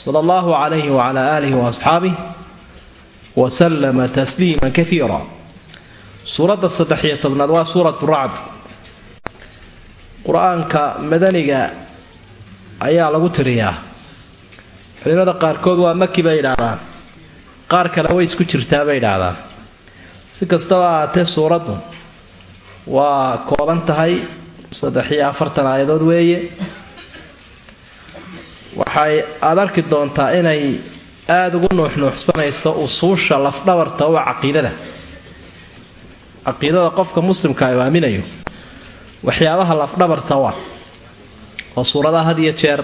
sal allahu calayhi wacala aalih waasxaabih waslama tasliima kaiira suuradda saddex-iyo tobnaad waa suuratu racd. Qur'aanka madaniga ayaa lagu tiriyaa. Culimada qaarkood waa maki bay idhaahdaan. Qaar kale way isku jirtaa bay idhaahdaan. Si kastaba ahaatee suuraddu waa kooban tahay saddex-iyo afartan aayadood weeye waxay aada arki doontaa inay aada ugu nuuxnuuxsanayso usuusha lafdhabarta u caqiidada. Caqiidada qofka muslimka u aaminayo waxyaabaha lafdhabarta u ah oo suuradaha had iyo jeer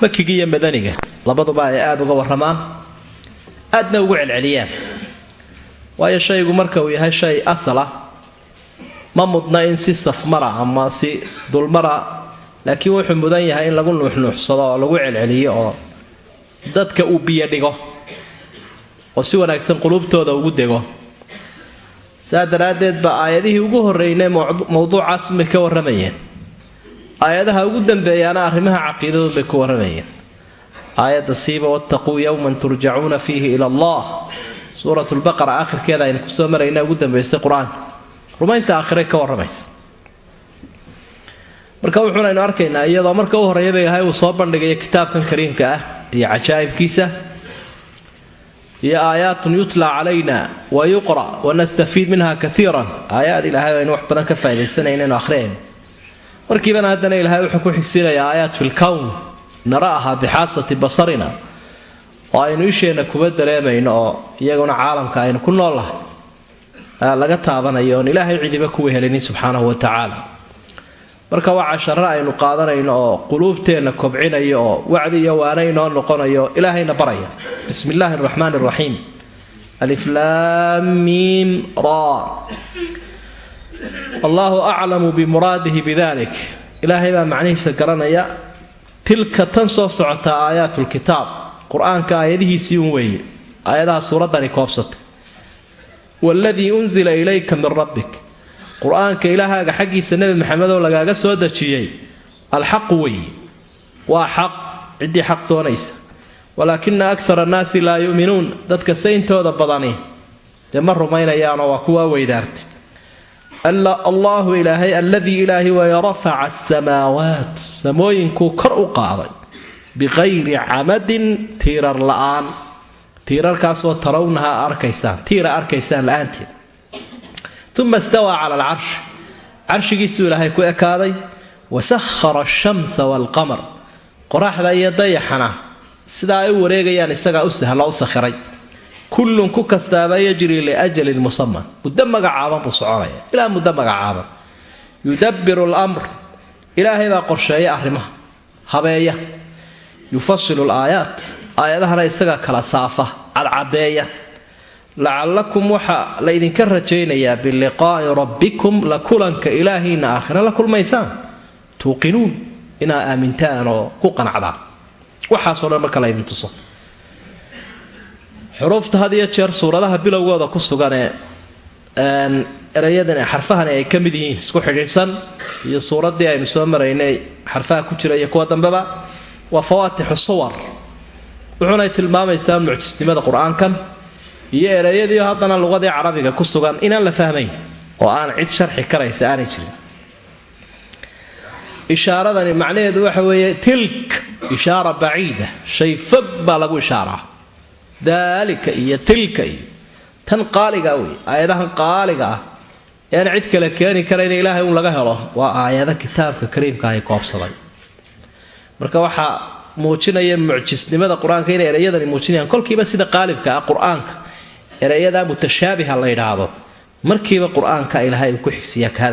makiga iyo madaniga. Labaduba ay aada uga waramaan aadna ugu celceliyaan. Waayo shaygu marka uu yahay shay asal ah ma mudna in si safmara ama si dulmara laakiin wuxuu mudan yahay in lagu nuuxnuuxsado oo lagu celceliyo oo dadka uu biyo dhigo oo si wanaagsan qulubtooda ugu dego. Saa daraaddeed ba aayadihii ugu horreynay mowduucaas bay ka warramayeen. Aayadaha ugu dambeeyaana arrimaha caqiidadood bay ku warramayeen. Aayadda siiba wattaquu yowman turjacuuna fiihi ila allah. Suuratulbaqara aakhirkeeda aynu ku soo marayna ugu dambaysay qur'aanka rumaynta aakhiray ka warramaysa marka wuxuunaynu arkaynaa iyadoo marka u horreeyaba ilaahay uu soo bandhigayo kitaabkan kariimka ah iyo cajaa'ibkiisa iyo aayaatun yutla calayna wa yuqra wanastafiid minha kaiiran aayaad ilaahay aynu wax badan ka faa'idaysanaynaenu akhriyayno markiibana haddana ilaahay wuxuu ku xigsiinayaa aayaat fi lkown nara'aha bixaasati basarina oo aynu isheenna kuba dareemayno oo iyaguna caalamka aynu ku noollahay laga taabanayo oon ilaahay cidiba kuwa helinin subxaanahu wa tacaala marka waa casharo aynu qaadanayno oo quluubteenna kobcinayo oo wacdi iyo waana inoo noqonayo ilaahayna baraya. Bismi illaahi araxmaan araxiim aliflaamiim ra. Allahu aclamu bimuraadihi bidalik ilaahay baa macnihiisa garanaya tilka tan soo socotaa aayaatulkitaab qur'aanka aayadihiisii un weeye aayadaha suuraddani koobsatay. Waladii unzila ilayka min rabbik qur'aanka ilaahaaga xaggiisa nebi maxamedoo lagaaga soo dejiyey alxaqu weeye waa xaq. Ciddii xaq doonaysa. Walaakina akara annaasi laa yu'minuun. Dadka sayntooda badani dee ma rumaynayaanoo waa kuwaa weydaartay. Allaahu ilaahay alladii ilaahi waya rafaca asamaawaat samooyinkuu kor u qaaday. Biqayri camadin tiirar la'aan. Tiirarkaasoo tarawnaha arkaysaan tiira arkaysaan la'aanteed uma istawaa cala alcarshi carshigiisuu ilaahay ku ekaaday wasahara ashamsa waalqamar qoraxda iyo dayaxana sidaa ay u wareegayaan isagaa u sahlo u sakhiray. kullun ku kastaaba yajrii liajalin musaman muddo magacaaban buu soconaya. ilaa muddo magacaaban yudabbiru lamr ilaahay baa qorsheeya arrimaha. habeeya. yufasilu laayaat aayadahana isagaa kala saafa. cadcadeeya lacallakum waxaa laydinka rajaynayaa biliqaa'i rabbikum la kulanka ilaahiina aakhira la kulmaysaan. Tuuqinuun inaa aamintaan oo ku qanacdaan waxaasoo dhan marka laydin tuso. Xuruufta had jeer suuradaha bilowgooda ku suganee erayadan xarfahani ay ka mid yihiin. Isku xidhiidhsan iyo suuraddii aynu soo maraynay xarfaha ku jira iyo kuwa dambeba waa fawaatixu suwar wuxuunay tilmaamaysaa mucjisnimada qur'aankan iyo ereyadiio haddana luqadii carabiga ku sugan inaan la fahmayn oo aan cid sharxi karaysa aanay jirin. Ishaaradani macnaheedu waxa weeye tilk ishaara baciida shay fog baa lagu ishaaraa. Daalika iyo tilka iyo tan qaaliga wey aayadahan qaaliga ah. Ean cid kale keeni karayna ilaahay un laga helo waa aayado kitaabka kariimka ay koobsaday. Marka waxaa muujinaya mucjisnimada qur'aanka inay ereyadani muujinayaan kolkiiba sida qaalibka ah qur'aanka ereyada mutashaabiha la yidhaahdo. Markiiba qur'aanka ilaahay uu ku xigsiyaa ka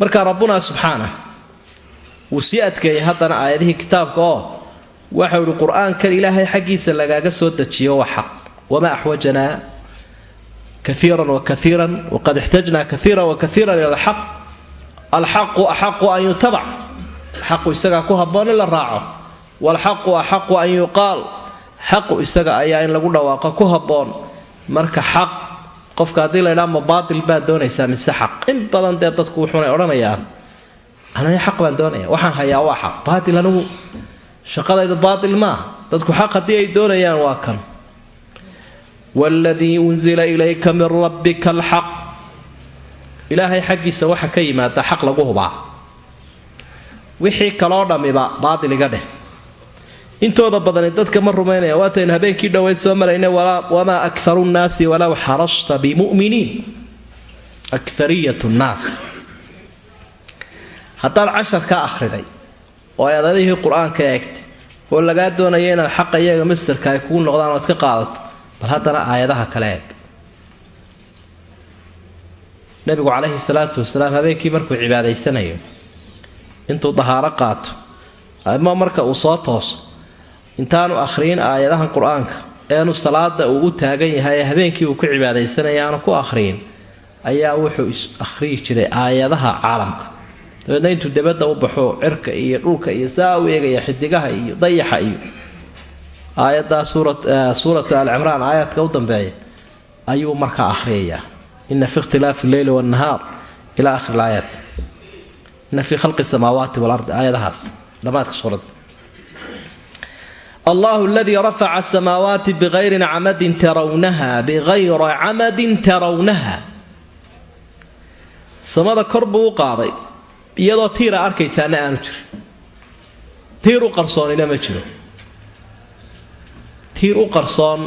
marka rabbuna subxaana wuu sii adkeeyay haddana aayadihii kitaabka oo waxau ihi qur'aankan ilaahay xaggiisa lagaaga soo dejiyo waa xaq. Wamaa axwajanaa kaiiran wa kaiiran waqad ixtajnaa kaiiran wa kaiiran ila alxaq alxaqu axaqu an yutabac xaqu isagaa ku habboon in la raaco. Waalxaqu axaqu an yuqaal xaqu isaga ayaa in lagu dhawaaqo ku habboon. Marka xaq qofka haddii la ydhaa ma baatil baad doonaysaa mise xaq. In badan dee dadku wuxuunay odhanayaan aniga xaq baan doonaya? Waxaan hayaa waa xaq. Baatil anigu shaqadaydu baatil maaha dadku xaq haddii ay doonayaan waa kan. Waladii unzila ilayka min rabbika alxaq. Ilaahay xaggiisa waxa ka yimaada xaq lagu hubaa. Wixii kaloo dhammiba baatil dheh intooda badani dadka ma rumaynaya waataynu habeenkii dhoweyd soo marayna wamaa akaru nnaasi walow xarasta bimuminiin. Akariyat nnaas. Haddaad cashar ka akhriday oo adadihii qur'aanka eegtay oo lagaa doonaya inaad xaqa iyaga mastarka ay kugu noqdaan oad ka qaadato bal haddana aayadaha kale eeg. Nabigu calayhi salaatu wasalaam habeenkii markuu cibaadaysanayo intuu dahaaro qaato ama marka uu soo tooso intaanu akhriyin aayadahan qur'aanka. Eanu salaada uu u taagan yahay ee habeenkii uu ku cibaadaysanaya aanu ku akhriyin ayaa wuxuu akhriyi jiray aayadaha caalamka. Dabeedna intuu dabadda u baxo cirka iyo dhulka iyo saa u eegaya xidigaha iyo dayaxa iyo aayaddaa suuratu alcimraan aayaadka u dambeeya ayuu markaa akhriyayaa. Ina fi ikhtilaafi lleyli wnahaar ila akhiri laayaat ina fii khalqi samaawaati walardi aayadahaas dhammaadka suuradda allahu aladii rafaca asamaawaati bikayri camadin tarawnaha bikayra camadin tarawnaha. Samada kor buu u qaaday iyadoo tiira arkaysaana aanu jirin. Tiir u qarsoonina ma jiro. Tiir u qarsoon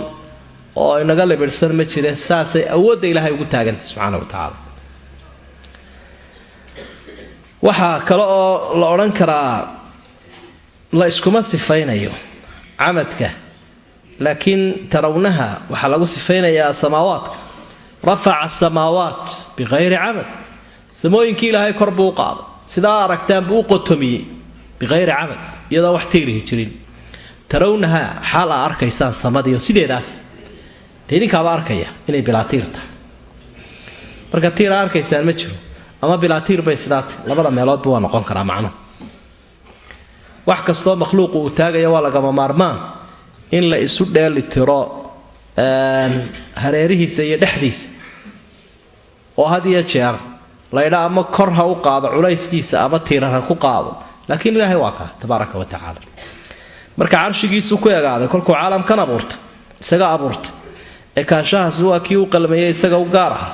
oo inaga libidhsan ma jire saasay awoodda ilaahay ugu taagantay subxaana wa tacaala waxaa kale oo la odhan karaa la iskuma sifaynayo camadka laakiin tarawnaha waxaa lagu sifaynayaa samaawaadka. Rafaca asamaawaat bikayri camad samooyinkii ilaahay kor buu u qaaday. Sidaa aragtaan buu u qotomiyey bikayri camad iyadoo wax tiirihi jirin. Tarawnaha xaal aa arkaysaan samadiio sideedaas. Dee idinkaaba arkaya inay bilaa tiir tahay. Marka tiir aa arkaysaan ma jiro ama bilaa tiir bay sidaata labada meeloodba waa noqon karaa macnuhu wax kastoo makhluuqu uu taagaya waa lagama maarmaan in la isu dheeli tiro hareerihiisa iyo dhexdiisa. Oo had iyo jeer laydha ama kor ha u qaado culayskiisa ama tiirar ha ku qaado. Laakiin ilaahay waa kaa tabaaraka wa tacaala. Marka carshigiisuu ku egaaday kolkuu caalamkan abuurta isaga abuurta ee kaanshahaasi waa kii u qalmeeyey isaga u gaar ah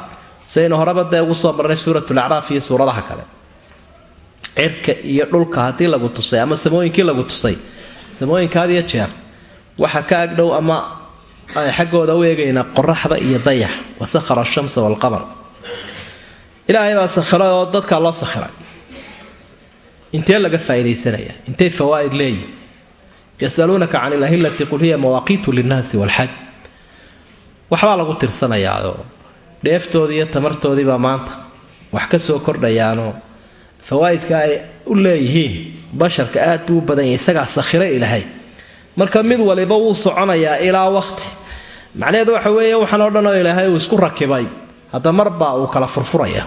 saynu horeba dee ugu soo marnay suuratulacraaf iyo suuradaha kale cirka iyo dhulka haddii lagu tusay ama samooyinkii lagu tusay. Samooyinka had jeer waxa ka agdhow ama xaggooda u eegaynaa qoraxda iyo dayax wasakhara ashamsa waalqamar ilaahay baa sakhiray oo dadkaa loo sakhiray intee laga faa'iidaysanaya? Intay fawaa'id leeyihiin yasaluunaka can ilahillati qul hiya mawaaqiitu linnaasi walxaj waxbaa lagu tirsanayaao dheeftoodii iyo tamartoodiibaa maanta wax ka soo kordhayaanoo fawaa'idka ay u leeyihiin basharka aad buu u badan yahay isagaa sakhira ilaahay. Marka mid waliba wuu soconayaa ilaa waqti. Macnaheedu waxa weeye waxaan oo dhan oo ilaahay uu isku rakibay. Hadda marbaa uu kala furfuraya.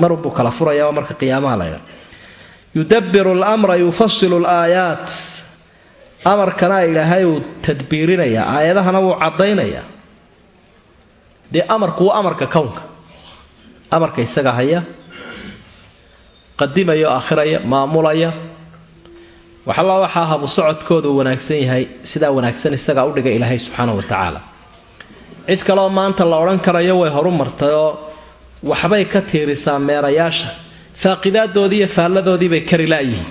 Marbuu kala furaya waa marka qiyaamaha laydha yudabiru lamra yufasilu laayaat amarkana ilaahay uu tadbiirinayaa aayadahana wuu cadaynayaa dee amarku waa amarka kownka amarka isaga haya qadimaya oo aakhiraya maamulaya. Waxalla waxaa habu socodkoodu wanaagsan yahay sidaa wanaagsan isagaa u dhigay ilaahay subxaana wa tacaala. Cid kaleoo maanta la odhan karayo way horu martay oo waxbay ka tiirisaa meerayaasha. Faaqidaaddoodii iyo faalladoodii bay kari la'yihiin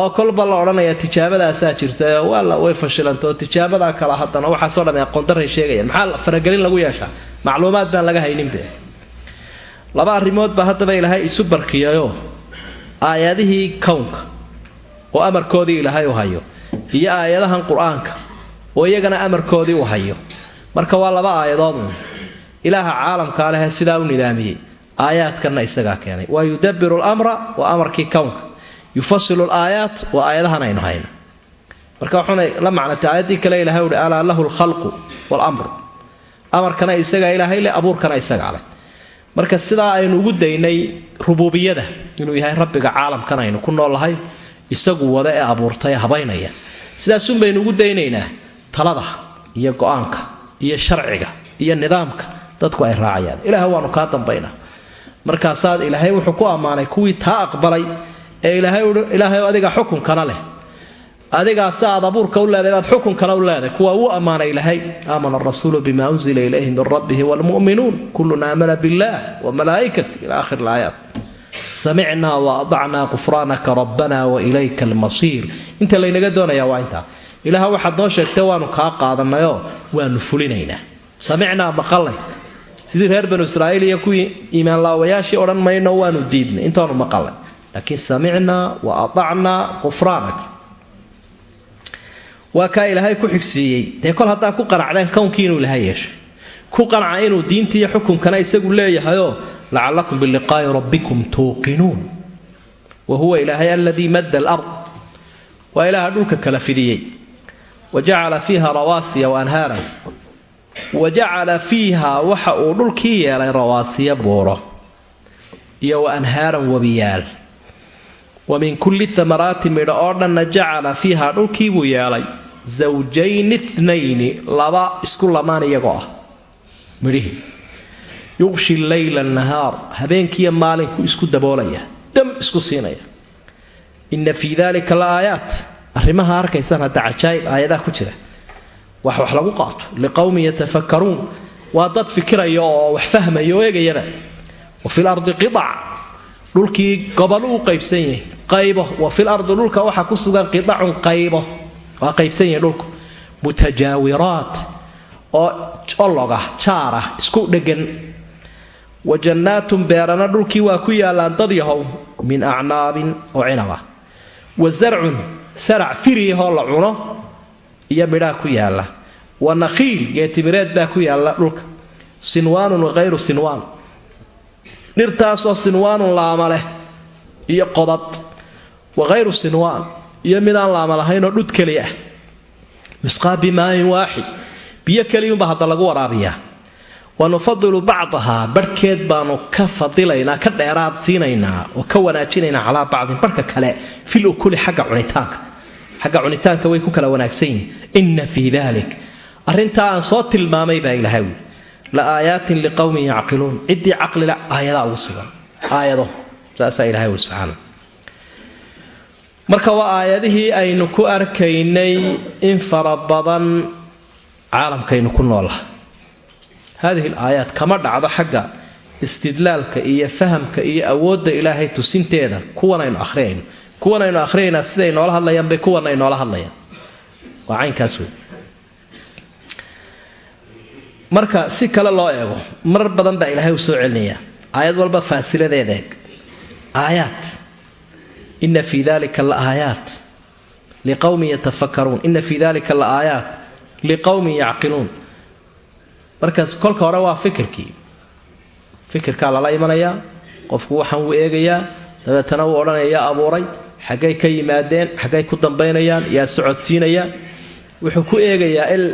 oo kolba la odhanayaa tijaabadaasaa jirta waala way fashilanta oo tijaabadaa kale haddana waxaasoo dham aqoondaray sheegayaan. Maxaa faragelin lagu yeeshaa? Macluumaad baan laga hayninbe laba arrimood baa haddaba ilaahay isu barkiyayoo aayadihii kownka oo amarkoodii ilaahay u hayo iyo aayadahan qur'aanka oo iyagana amarkoodii u hayo. Marka waa laba aayadoodun ilaaha caalamkaa lehee sidaa u nidaamiyey. Aayaadkanna isagaa keenay. Waa yudabiru lamra waa amarkii kownka yufasilu laayaat waa aayadahan aynu hayno. Marka waxunay la macnatay aayaddii kale ilahay uhi alaa lahu lkhalqu waalamru amarkana isagaa ilaahay leh abuurkana isagaa leh marka sidaa aynu ugu daynay rububiyada inuu yahay rabbiga caalamkan aynu ku noolahay isagu wada ee abuurtay habaynaya. Sidaasun baynu ugu daynaynaa talada iyo go'aanka iyo sharciga iyo nidaamka dadku ay raacayaan. Ilaah waanu kaa dambaynaa. Markaasaad ilaahay wuxuu ku ammaanay kuwii taa aqbalay ee ilaahay adiga xukunkana leh adigaas aad abuurka u leedahay baad xukunkana u leedahay. Kuwa uu ammaanay ilaahay aamana arasuulu bima unzila ilayhi min rabbihi wlmu'minuun kullun aamana billah wamalaa'ikati ila akhir laayaat samicnaa waadacnaa qufraanaka rabbana wailayka almasiir. Inta laynaga doonaya waa intaa. Ilaah waxaad noo sheegtay waanu kaa qaadanayoo waanu fulinaynaa. Samicnaa maqalnay sidii reer banu israa'iil iyo kuwii iimaanlaawayaashii odhan mayno waanu diidnay. Intaanu maqalnay laakiin samicnaa wa adacnaa qufraanak waa kaa ilaahay ku xigsiiyey. Dee kol haddaa ku qanacdeen kownkii inuu ilahay yeeshay. Ku qanca inuu diinta xukunkana isagu leeyahayoo lacallakum biliqaa'i rabbikum tuuqinuun. Wa huwa ilaahay aladii madda alard. Waa ilaaha dhulka kala fidiyey. Wa jacala fiiha rawaasiya wa anhaaran wa jacala fiiha waxa uu dhulkii yeelay rawaasiya buuro. Iyo wa anhaaran wabiyaal. Wa min kulli thamaraati midho oo dhanna jacala fiiha dhulkiibuu yeelay zawjayni ithnayni laba isku lamaan iyagoo ah. Midhihii yuqshi leyla nahaar habeenkiiyo maalinku isku daboolaya dam isku siinaya. Inna fii dalika la arrimaha arkaysaan hadda cajaa'ib aayadaha ku jira. Wax wax lagu qaato liqowmin yatafakkaruun waa dad fikiraya oo wax fahmaya oo eegayaba wa fil ardi qidac dhulkii gobolu u qaybsan yahay. Qaybo wa fil ardi dhulka waxaa ku sugan qidacun qaybo waa qaybsan yahay dhulku. Mutajaawiraat oo ologa jaara isku dhegan wa jannaatun beerana dhulkii waa ku yaallaan dad yahow min acnaabin oo cinaba. Wa zarcun sarac firiyahoo la cuno iyo midhaa ku yaalla. Wa nakhiil geetimireed baa ku yaalla dhulka. Sinwaanun wahayru sinwaan. Dhirtaasoo sinwaanun laama leh iyo qodad. Wahayru sinwaan iyo midaan laama lahaynoo dhud keli ah yusqaa bimaain waaxid. Biyo keliyuunba hadda lagu waraabiyaa. Wa nufadilu bacdahaa barhkeed baanu ka fadilaynaa ka dheeraad siinaynaa oo ka wanaajinaynaa calaa bacdin barhka kale fil ukuli xagga cunitaanka. Xagga cunitaanka way ku kala wanaagsan yihiin inna fii dalik arrintaa aan soo tilmaamay baa ilahay wi la aayaatin liqowmin yacqiluun. Ciddii caqlila aayadaa ugu sugan. Aayado. Saasaa ilahay wi subxaana marka waa aayadihii aynu ku arkaynay in fara badan caalamkaynu ku noolaha haadihi alaayaat kama dhacdo xagga istidlaalka iyo fahamka iyo awoodda ilaahay tusinteeda kuwan aynu akhriyayno kuwan aynu akhriyaynaa siday noola hadlayaan bay kuwan ay noola hadlayaan. Waa caynkaas wey marka si kale loo eego mar badan baa ilaahay u soo celinayaa. Aayad walba faasiladeeda eeg. Aayaat ina fii dalika la aayaat liqowmin yatafakkaruun. Ina fii dalika la aayaat liqowmin yacqiluun. Markaas kolka hore waa fikirkii. Fikirkaa lala imanayaa qofku waxaan wuu eegayaa dabeetana wuu odhanaya yaa abuuray xaggay ka yimaadeen xaggay ku dambaynayaan yaa socodsiinayaan. Wuxuu ku eegayaa il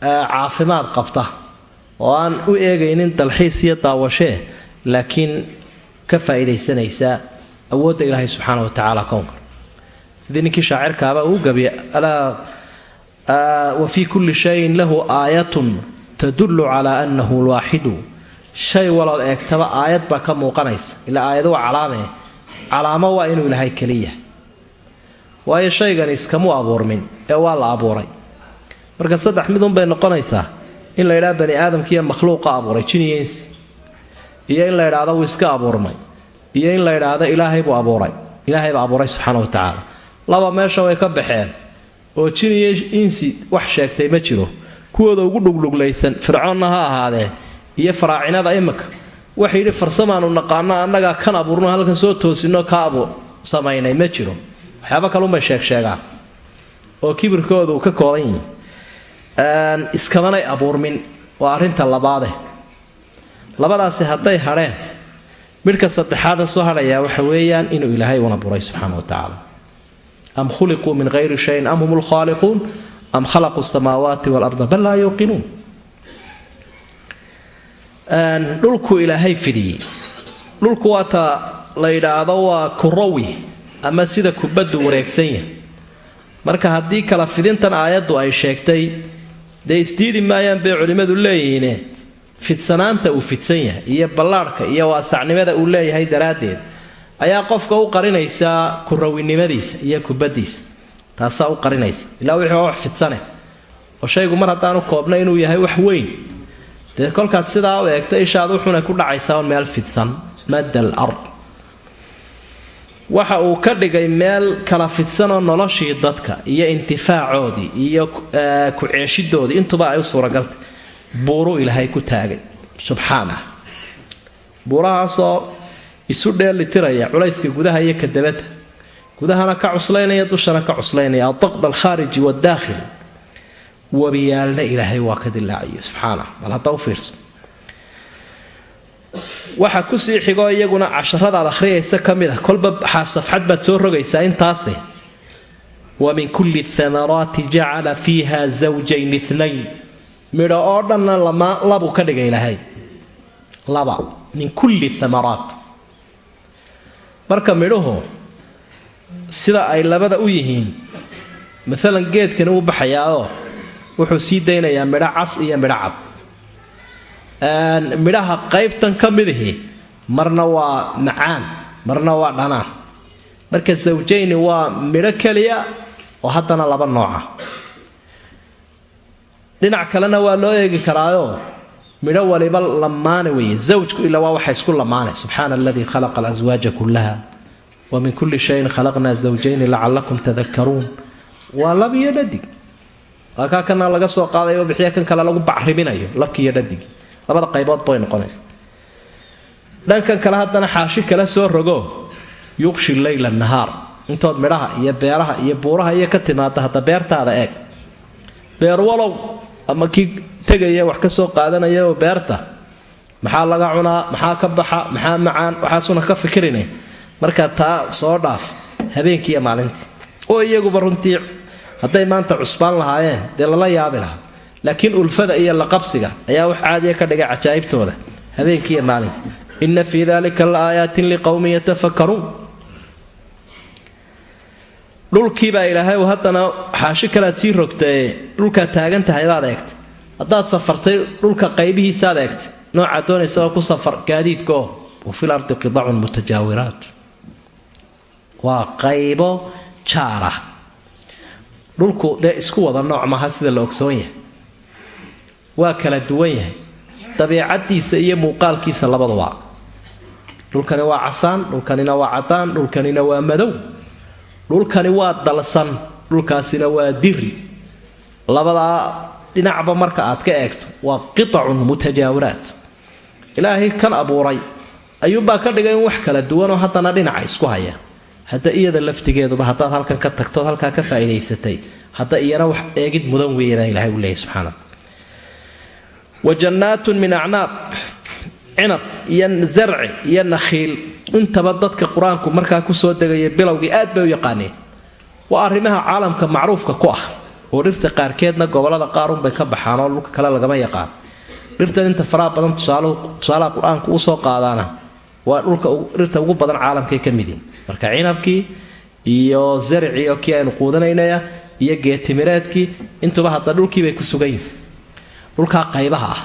caafimaad qabta oo aan u eegaynin dalxiis iyo daawashee laakiin ka faa'iidaysanaysaa awoodda ilaahay subxaana wa tacaala kownka sidii ninkii shaacirkaaba uu gabiya wa fii kulli shayin lahu aayatun tadullu calaa annahu lwaaxidu. Shay walood eegtaba aayad baa ka muuqanaysa. Ilaa aayado waa calaamee calaamo waa inuu ilaahay keliya waayo shaygani iskamuu abuurmin ee waa la abuuray. Marka saddex midun bay noqonaysaa in la ydhaha bani aadamkiiyo makhluuqa abuuray jiniyensi iyo in la ydhaahdo wuu iska abuurmay iyo in la ydhaahdo ilaahay buu abuuray. Ilaahay baa abuuray subxaana wa tacaala. Laba meesha way ka baxeen oo jiniyo insi wax sheegtay ma jiro. Kuwooda ugu dhugdhuglaysan fircoonna ha ahaadee iyo faraacinada imika waxay yidhi farsamaanu naqaano annagaa kan abuurno halkan soo toosino ka abu samaynay ma jiro. Waxyaaba kalunbay sheegsheegaan oo kibirkooda uu ka kooban yihi iskamanay abuurmin waa arrinta labaade labadaasi hadday hadheen midhka saddexaada soo hadhayaa waxa weeyaan inuu ilaahay una buray subxaana wa tacaala. Am khuliquu min hayri shayin am hum lkhaaliquun am khalaquu samaawaati walarda bal laa yuuqinuun. Dhulku ilaahay fidiyey. Dhulku waata la yidhaahdo waa kurawi ama sida kubaddu wareegsan yahay. Marka haddii kala fidintan aayaddu ay sheegtay dee isdiidi maayaan bay culimmadu leeyihiine fidsanaanta uu fidsan yahay iyo ballaadhka iyo waasacnimada uu leeyahay daraaddeed ayaa qofka u qarinaysaa kurawinimadiisa iyo kubaddiisa taasaa u qarinaysa. Ilaa wixii waa wax fidsane oo shaygu mar haddaanu koobna inuu yahay wax weyn. Dee kolkaad sidaa u eegta ishaad wuxuuna ku dhacaysaa meel fidsan madal ard. Waxa uu ka dhigay meel kala fidsanoo noloshii dadka iyo intifaacoodii iyo ku-ceeshidoodii intuba ay u suuragaltay buuruu ilaahay ku taagay. Subxaanah. Buurahaasoo isu dheelitiraya culayska gudaha iyo ka dabadda gudahana ka cuslaynaya dushana ka cuslaynaya. Adaqd alkhaariji waddaakhil. Wabiyaalna ilaahay waa ka dilaaciyo subxaanah. Bal hadda u fiirso waxa ku sii xigoo iyaguna casharadaad akhriyaysa ka mid ah. Kolba safxad baad soo rogaysaa intaase. Wa min kulli thamaraati jacala fiiha zawjayn inayn midho oo dhanna labuu ka dhigay ilaahay. Laba min kulli thamaraat marka midhuhu sida ay labada u yihiin maalan geedkani wuu baxayaao wuxuu sii daynayaa midho cas iyo midho cad midhaha qaybtan ka midihi marna waa macaan marna waa dhanaan. Marka sawjayni waa midho keliya oo haddana laba nooca dhinac kalena waa loo eegi karaayoo midho waliba lamaane weeye. Zawjku ila waa waxa isku lamaane subxaana aladii khalaqa alaswaaja kullaha. Wa min kulli shayin khalaqnaa zawjayni lacalakum tadakaruun waa lab iyo dhadig. Waa kaa kana laga soo qaadayo bixiya kan kale lagu bacriminayo. Labki iyo dhadig. Labada qaybood bay noqonaysa. Dhankan kale haddana xaashi kala soo rogo. Yuqshi leyla nahaar. Intood midhaha iyo beeraha iyo buuraha iyo ka timaada hadda beertaada eeg. Beer walow ama kii tegaya wax ka soo qaadanaya oo beerta maxaa laga cunaa maxaa ka baxa maxaa macaan waxaasuna ka fikirina markaa taa soo dhaaf habeenkii iyo maalintii. Oo iyaguba runtii hadday maanta cusbaan lahaayeen dee lala yaabi lahaa. Laakiin ulfada iyo laqabsiga ayaa wax caadiya ka dhigay cajaa'ibtooda habeenkii iyo maalinka inna fii dalika la aayaatin liqowmin yatafakkaruun dhulkiibaa ilaahay u haddana xaashi kalaad sii rogtae dhulkaad taagan tahay baad eegtay. Haddaad safartay dhulka qaybihiisaad eegtay. Noocaad doonaysaa ku safar gaadiidkaoo wa fil ardi qidacun mutajaawiraat. Waa qaybo jaara. Dhulku dee isku wada nooc maaha sida la ogsoon yahay. Waa kala duwan yahay. Dabiicadiisa iyo muuqaalkiisa labaduba dhulkani waa casaan dhulkanina waa cadaan dhulkanina waa madow dhulkani waa dalsan. Dhulkaasina waa diri. Labadaa dhinacba marka aad ka eegto waa qitacun mutajaawiraat. Ilaahay kan abuuray. Ayuumbaa ka dhigay in wax kala duwanoo haddana dhinaca isku haya hadda iyada laftigeeduba haddaad halkan ka tagtood halkaa ka faa'iidaysatay hadda iyana wax eegid mudan weeyabaa ilahay u leeyahy subxaana wa jannaatun min acnaab cinab iyo zarci iyo nakhiil intaba dadka qur'aanku markaa ku soo degaya bilowgii aad bay u yaqaaneen. Waa arrimaha caalamka macruufka ku ah oo dhirta qaarkeedna gobollada qaarunbay ka baxaan oo dhulka kale lagama yaqaan. Dhirtan inta faraha badan tusaalaha qur'aanku u soo qaadaana waa dhulka dhirta ugu badan caalamkay ka mid yihiin marka cinabkii iyo zaricii oo kii aynu quudanaynaya iyo geetimireedkii intuba hadda dhulkiibay ku sugan yihiin dhulkaa qaybaha ah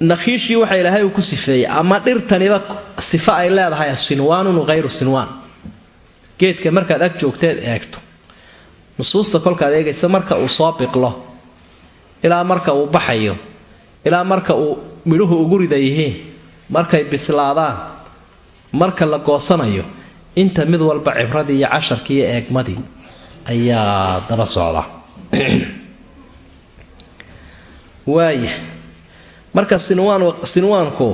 nakhiishii waxa ilaahay uu ku sifeeyey ama dhirtaniba sifo ay leedahay sinwaanun hayru sinwaan. Geedka markaad ag joogteed eegto. Nusuusta kolkaad eegaysa marka uu soo biqlo ilaa marka uu baxayo ilaa marka uu midhuhu ugu rida yihiin markay bislaadaan marka la goosanayo inta mid walba cibradii iyo casharkii iyo eegmadii ayaa daba socda. Waaya marka sinwaan sinwaanku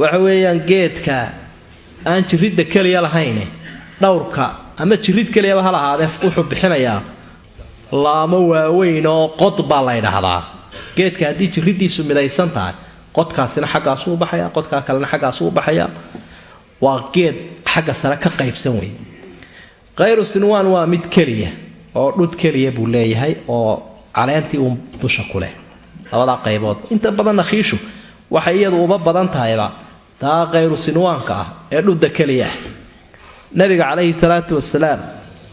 waxa weeyaan geedka aan jiridda keliya lahayne dhowrka ama jirid keliyaba ha lahaadee wuxuu bixinayaa laamo waaweyn oo qod baa la ydhaahdaa geedka haddii jiriddiisu midaysan tahay qodkaasina xaggaasuu baxaya qodkaa kalena xaggaasuu baxaya waa geed xagga sare ka qaybsan wey khayru sinwaan waa mid keliya oo dhud keliya buu leeyahay oo caleentii uun dusha ku leh labadaa qaybood. Inta badan nakhiishu waxay iyadu uba badan tahayba. Taa khayru sinwaanka ah ee dhudda keliya. Ah nabiga calayhi salaatu wasalaam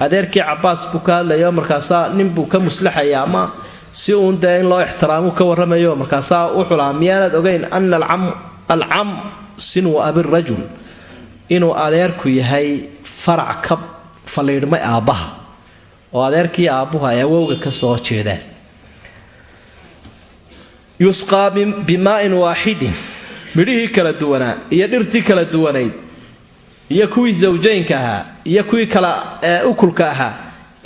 adeerkii cabaas buu ka hadlayo markaasaa ninbuu ka muslaxaya ama si uun dee in loo ixtiraamuu ka warramayo markaasaa wuxuu lahaa miyaanaad ogeyn ana alcam sinwu abirajul inuu adeerku yahay farac ka faliidhmay aabbaha oo adeerkii aabbuhu ay awowga ka soo jeedaan yusqaa bimaa'in waaxidin. Midhihii kala duwanaa iyo dhirtii kala duwanayd iyo kuwii zawjaynka ahaa iyo kuwii kala ukulka ahaa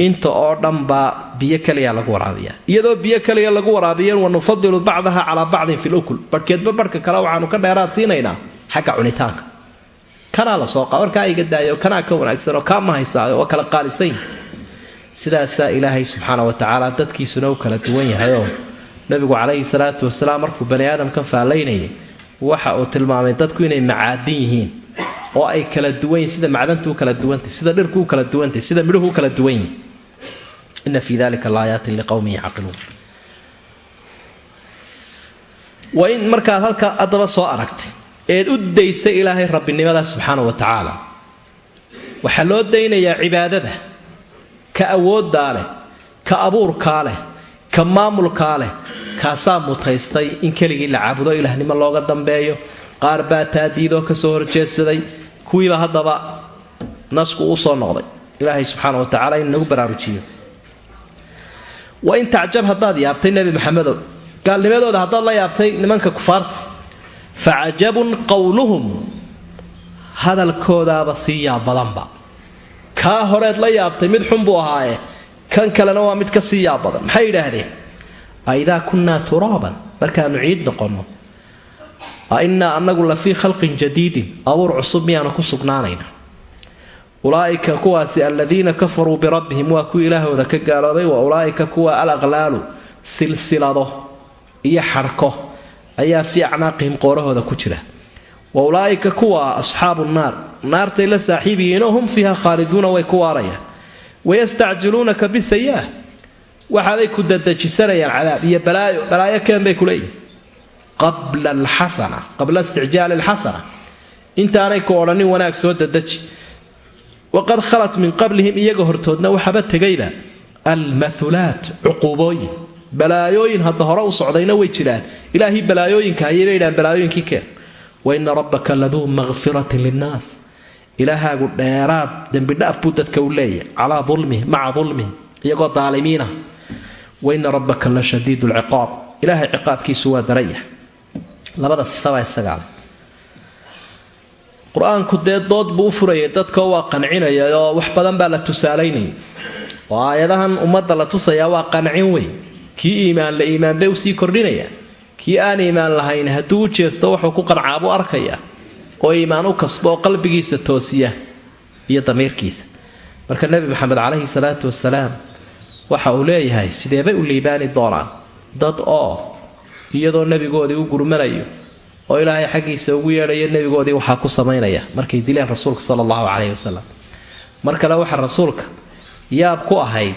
inta oo dhanbaa biyo kaliya lagu waraabiya iyadoo biyo kaliya lagu waraabiyan wanufadilu bacdaha calaa bacdin fi lukul barhkeedba barhka kale waxaanu ka dheeraad siinaynaa xagga cunitaanka. Kanaa la soo warkaa iga daayo kanaa ka wanaagsan oo kaa mahaysaayo oo kala qaalisayn. Sidaasaa ilaahay subxaana wa tacaala dadkiisuna u kala duwan yahayoo nabigu calayhi salaatu wasalaam markuu bani aadamka faallaynayay waxa uu tilmaamay dadku inay macaadin yihiin oo ay kala duwan yihiin sida macdantu u kala duwantay sida dhirku kala duwantay sida midhuhu kala duwan yihiin ina fii dalika laayaatin liqowmin yacqiluun. Waa in markaad halka haddaba soo aragtay eed u daysay ilaahay rabbinimada subxaana wa tacaala. Waxaa loo daynayaa cibaadada ka awooddaa leh ka abuurkaa leh ka maamulkaa leh kaasaa mutaystay in keligii la caabudo ilaahnimo looga dambeeyo. Qaar baa taadiidoo ka soo horjeedsaday. Kuwiiba haddaba nasku u soo noqday. Ilaahay subxaana wa tacala in nagu baraarujiyo. Wa in tacjab haddaad yaabtay nebi maxamedow. Gaalnimadooda haddaad la yaabtay nimanka kufaarta. Fa cajabun qowluhum hadalkoodaaba sii yaab badanba. Kaa horeed la yaabtay mid xun buu ahaaye. Kan kalena waa mid ka sii yaab badan. Maxay yidhaahdeen aidaa kunnaa turaaban markaanu ciid noqonno. A innaa annagu la fii khalqin jadiidin abuur cusub miyaanu ku sugnaanayna. Ulaa'ika kuwaasi aladiina kafaruu birabbihim waa kuwii ilaahooda ka gaaloobay wa ulaa'ika kuwa al aqlaalu silsilado iyo xadhko ayaa fii acnaaqihim qoorahooda ku jira. Wa ulaa'ika kuwa asxaabu nnaar naartay la saaxiib yihiinoo hum fiiha khaaliduuna way ku waarayaan. Wayastacjiluunaka bisayaa waxaabay ku dadejisanayaan cadaab iyo balaayo balaayo keen bay ku leeyihiin qabla alxasana qabla isticjaali alxasana intaanay ku odhanin wanaag soo dadeji waqad khalat min qablihim iyaga hortoodna waxaba tegayba almathulaat cuquubooyin. Balaayooyin hadda hore u socdayna way jiraan ilaahii balaayooyinka hayay bay dhahaan balaayooyinkii keen. Wa ina rabbaka laduu makfiratin linnaas. Ilaahaagu dheeraad dembidhaaf buu dadka u leeyahy calaa ulmihim maca ulmihim iyagoo daalimiina wa ina rabbaka la shadiid lciqaab ilaahay ciqaabkiisu waa daraya labada sifabaa isagaale qur'aanku dee dood buu u furayay dadka waa qancinaya oo wax badan baa la tusaalaynaya oo aayadahan ummadda la tusayaa waa qancin wey kii iimaan la iimaan bay u sii kordhinaya kii aan iimaan lahayn hadduu u jeesto wuxuu ku qancaabu arkaya oo iimaan u kasbo oo qalbigiisa toosiya iyo damiirkiisa. Marka nebi maxamed calayhi salaatu wasalaam waxa uu leeyahay sideebay u liibaani doonaan? Dad oo iyadoo nebigoodii u gurmanayo oo ilaahay xaggiisa ugu yeedhayo nebigoodii waxaa ku samaynaya. Markay dileen rasuulka sala allahu caleyhi wasalam mar kale waxaa rasuulka yaab ku ahayd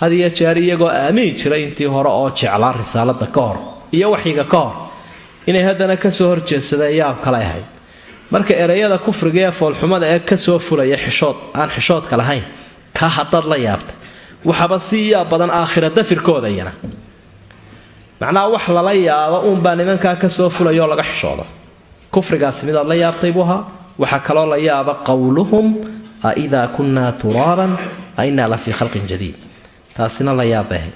had iyo jeer iyagoo aamini jiray intii hore oo jeclaa risaalada ka hor iyo waxyiga ka hor. Inay haddana ka soo horjeedsadeen yaab kale ahayd. Marka ereyada kufriga ee foolxumada ee ka soo fulaya xishood aan xishoodka lahayn ka haddaad la yaabtay waxaba si yaab badan aakhira dafirkooda macnaha wax lala yaabo uunbaa nimankaa ka soo fulaya oo laga xishoodo. Kufrigaasi midaad la yaabtay buu ahaa waxaa kaloo la yaaba qowluhum a idaa kunnaa turaaban a innaa la fii khalqin jadiid. Taasina la yaabbahay.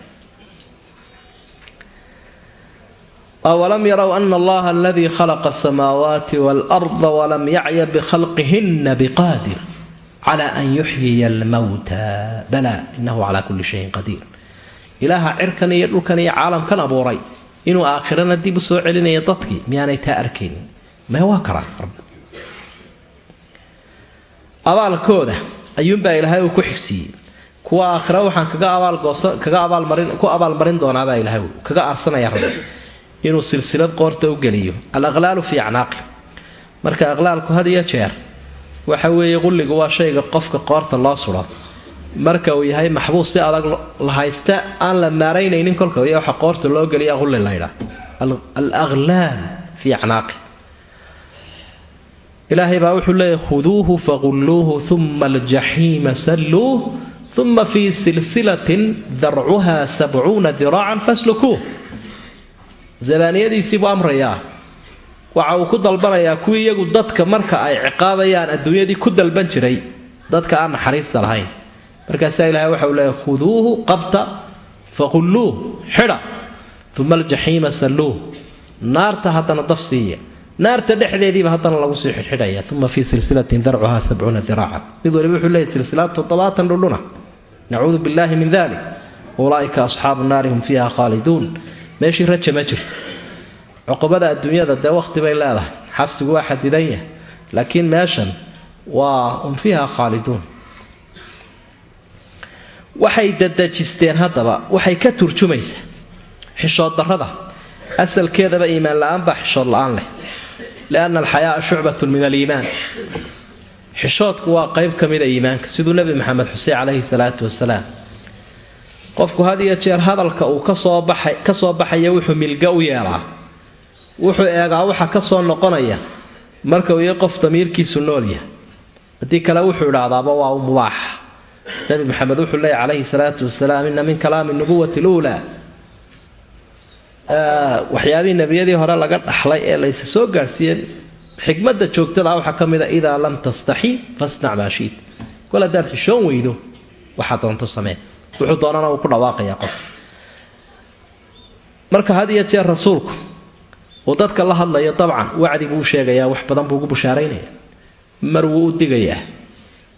awalam yarow ana allaha aladii khalaqa asamaawaati waalarda walam yacya bikhalqihina biqaadir cala an yuxyiya almowta bala inahu calaa kulli shayin qadiir ilaaha cirkan iyo dhulkan iyo caalamkan abuuray inuu aakhirana dib u soo celinaya dadkii miyaanay taa arkaynin mee waa karaan abaalkooda ayuunbaa ilaahay uu ku xigsiiyey kuwa aakhira waxaan kaga abaalku abaalmarin doonaabaa ilahay kaga aarsanaya rabbi inuu silsilad qoorta u geliyo al aqlaalu fii acnaaqi marka aqlaalku had iyo jeer waxa weeye qulligu waa shayga qofka qoorta loo suro. Marka uu yahay maxbuus si adag la haysta aan la maaraynaynin kolka y waxa qoorta loo geliya qulli laydhaa al aqlaal fii acnaaqi. Ilaahay baa wuxuu leeyahy khuduuhu faqulluuhu uma aljaxiima salluuh uma fii silsilatin darcuha sabcuuna diraacan faslukuuh. Zabaaniyadiisiibuu amrayaa waxa uu ku dalbanayaa kuwii iyagu dadka marka ay ciqaabayaan adduunyadii ku dalban jiray dadka aan naxariista lahayn. Markaasaa ilahay waxa uu leeyahy khuduuhu qabta faqulluuh xidha uma aljaxiima salluuh. Naarta haddana daf siiya. Naarta dhexdeediiba haddana lagu sii xidhxidhaya uma fii silsilatin darcuhaa sabcuuna diraacan mid waliba wuxuu leeyahy silsilaad toddobaatan dhudhuna nacuudu billaahi min dalik ulaaika asxaabu naari hum fiiha khaaliduun. Meeshii raja ma jirto cuqubada adduunyada dee waqti bay leedahay. Xabsigu waa xadidan yahay laakiin meeshan waa hum fiiha khaaliduun. Waxay dadajisteen haddaba waxay ka turjumaysaa xishood darrada. Asalkeedaba iimaan la'aan baa xishood la'aan leh. Lianna alxayaaa shucbatun min aliimaan. Xishoodku waa qayb ka mida iimaanka. Siduu nebi maxamed xuseen calayhi salaatu wasalaam. Qofku had iyo jeer hadalka uu ka soo baxay ka soo baxaya wuxuu milga u yeelaa wuxuu eegaa waxa ka soo noqonaya. Marka yahay qof damiirkiisu noolyahay haddii kale wuxuu idhaahdaaba waa u mubaax. Nebi maxamed wuxuu leeyay calayhi salaatu wasalaam ina min kalaami nubuwati luulaa waxyaabihii nebiyadii hore laga dhaxlay ee laysa soo gaadhsiiyeen xikmadda joogtada waxaa ka mid a idaa lam tastaxi fasnac maa shiid kol haddaad xishoon weydo waxaa doonto samee. Wuxuu doonana uu ku dhawaaqayaa qof. Marka had iyo jeer rasuulku uu dadka la hadlayo dabcan wacdi buu sheegayaa wax badan buu ugu bushaaraynaya. Mar wuu u digayaa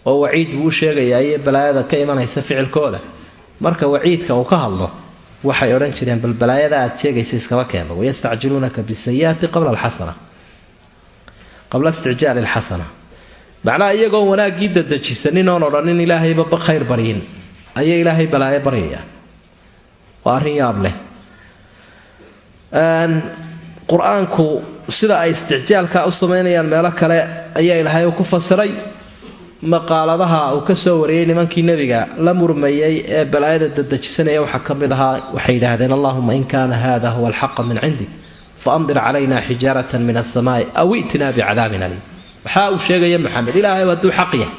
oo waciid buu sheegayaa iyo balaayada ka imanaysa ficilkooda. Marka waciidka uu ka hadlo waxay odhan jireen bal balaayada aad sheegaysa iskaba keenba wayastacjiluunaka bisayi'ati qabla alxasana. Qabla isticjaali alxasana. Macnaha iyagoon wanaaggii dadajisanin oon odhanin ilaahayba khayr baryin ayay ilaahay balaayo baryayaan waa arrin yaab leh qur'aanku sida ay isticjaalka u samaynayaan meelo kale ayaa ilaahay ku fasiray. Maqaaladaha uu ka soo wariyey nimankii nebiga la murmayay ee balaayada dadajisanaya waxaa ka mid ahaa waxay yidhaahdeen allahuma in kaana hada huwa alxaqa min cindik faamdir calayna xijaaratan min asamaai aw itinaa bicadaabin aliim. Waxaa uu sheegaya maxamed ilaahay hadduu xaq yahay.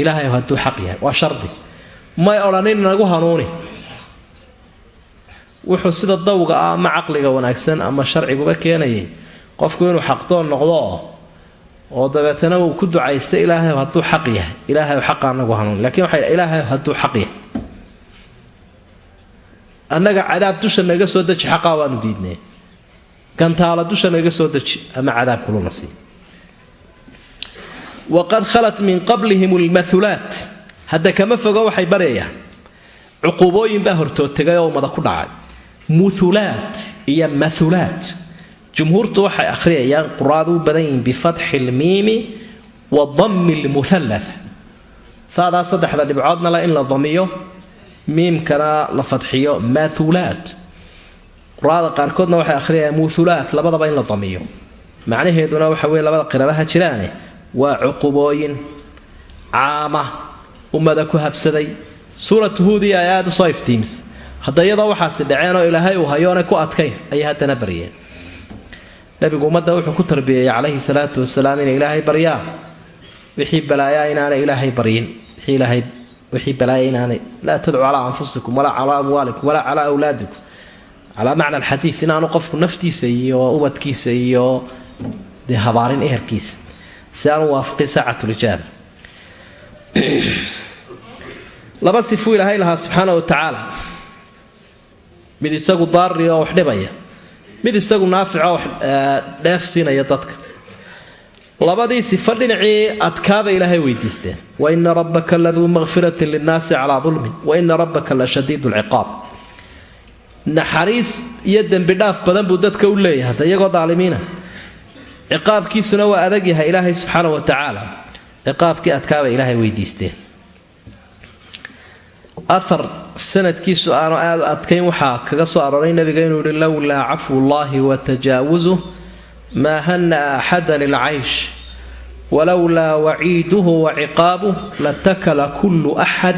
Ilaahay hadduu xaq yahay. Waa shardi. May odhanin nagu hanuuni wuxuu sida dawga ah ama caqliga wanaagsan ama sharciguba keenayay qofku inuu xaqdoon noqdo oo dabeetana uu ku ducaysta ilaahay hadduu xaq yahay. Ilaahay xaqa anagu hanuuni lakiin waxay ilaahay hadduu xaq yahay. Annaga cadaab dusha naga soo deji xaqaa waanu diidnay. Gantaala dusha naga soo deji ama cadaab kuluna sii waqad khalat min qablihim lmathulaat hadda kama fogo waxay baryayaan cuquubooyin baa hortoodtegay oo ummada ku dhacay muthulaat iyo mathulaat jumhuurtu waxay akhriyayaan quraadu u badan yihiin bifatxi lmiimi wa dammi lmuhallatha faadaa saddexda dhibcoodna le in la damiyo miimkana la fadxiyo mathulaat quraada qaarkoodna waxay akhriyayaan muthulaat labadaba in la damiyo macnaheeduna waxa weye labada qirabaha jiraane waa cuqubooyin caama ummada ku habsaday suurat huudi ay u soo iftiimis hadda iyadoo waxaasi dhaceen oo ilaahay uu hayoonay ku adkayn ayay haddana baryeen. Nabigu ummadda wuxuu ku tarbiyeeyey calayhi salaatu wasalaam inay ilaahay baryaan. Wixii balaayaa inaanay ilaahay baryin. Wixii balaaya inaanay laa tadcu calaa anfusikum walaa calaa amwaalikum walaa calaa awlaadikum. Calaa macna alxadiid inaanu qofku naftiisa iyo ubadkiisa iyo dee habaarin eherkiisa. Si aanu waafaqin saacatulijaaba laba sifuu ilaahay lahaa subxaana wa tacaala mid isagu daari oo wax dhibaya. Mid isagu naafico wax dheef siinaya dadka. Labadii sifo dhinacii adkaaba ilaahay weydiisteen. Wa ina rabbaka laduu makfiratin linnaasi calaa dulmin wa ina rabbaka la shadiid lciqaab naxariis iyo dembidhaaf badan buu dadka u leeyahay iyagoo daalimiina. Ciqaabkiisuna waa adag yahay ilaahay subxaana wa tacaala. Ciqaabkii adkaaba ilaahay weydiisteen sanadkiisu aanu aada u adkayn waxaa kaga soo arooray nabiga inuu yihi lowlaa cafwu llahi wa tajaawusuh maa hana axadan ilcaysh walowlaa waciiduhu wa ciqaabuh latakala kullu axad.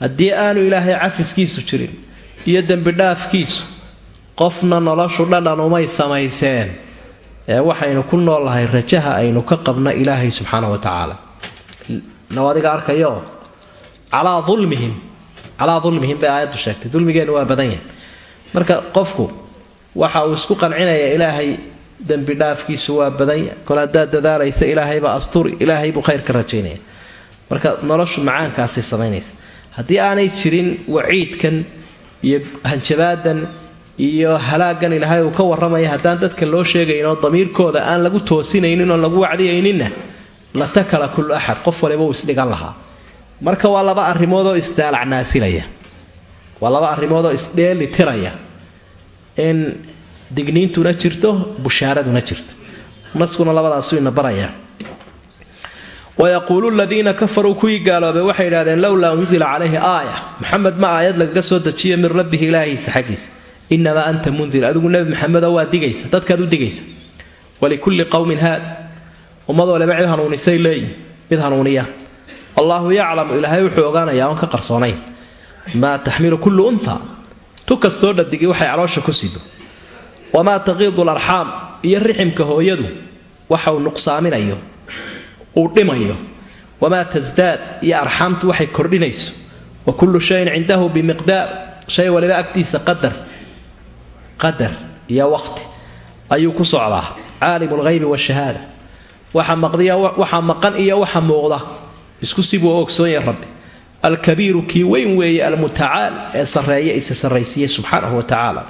Haddii aanu ilaahay cafiskiisu jirin iyo dembidhaafkiisu qofna noloshu dhadhan umay samayseen ee waxaynu ku noolnahay rajaha aynu ka qabna ilaahay subxaana wa tacaala. Naw arkayo calaa ulmihim calaa ulmihim bay aayaddu sheegtay. Dulmigeennu waa badan yahay. Marka qofku waxa uu isku qancinaya ilaahay dembi dhaafkiisu waa badanya kol haddaad dadaalaysa ilaahaybaa asturi ilaahay buu ka rajaynaya. Marka noloshu macaankaasay samaynaysa haddii aanay jirin waciidkan iyo hanjabaadan iyo halaagan ilaahay uu ka warramaya haddaan dadka loo sheegaynoo damiirkooda aan lagu toosinaynin oo lagu wacdiyayninna latakala kullu axad qof waliba uu isdhigan lahaa marka waa laba arrimoodoo isdaalacnaasilaya waa laba arrimoodoo isdheeli tiraya in digniintuna jirto bushaaraduna jirto. Naskuna labadaasu ina baraya. Wayaquulu ladiina kafaruu kuwii gaaloobay waxay idhahdeen lowlaa unsila calayhi aaya. Maxamed ma aayad lagaga soo dejiyo min rabbihi ilaahiisa xaggiisa. Inamaa anta mundir adigu nebi maxamedo waa digaysa. Dadkaad u digaysa. Walikulli qowmin haad. Ummad waliba cid hanuunisay leeyihiin mid hanuuniya allaahu yaclamu ilaahay wuxuu ogaanayaa oon ka qarsoonayn. Maa taxmilu kullu unha tu kastoo dhadigi waxay caloosha ku sido. Wamaa taqiidu larxaam iyo riximka hooyadu waxa uu nuqsaaminayo uu dhimayo. Wamaa tasdaad iyo arxaamtu waxay kordhinayso. Wa kullu shayin cindahu bimiqdaar shay waliba agtiisa qadar qadar iyo waqti ayuu ku socdaa. Caalimu lghaybi washahaada waxa maqan iyo waxa muuqda isku sibuu ogsoon yahay rabbi. Alkabiiru kii weyn weeye almutacaal ee sarreeya isa sarraysiiyey subxaanahu wa tacaala.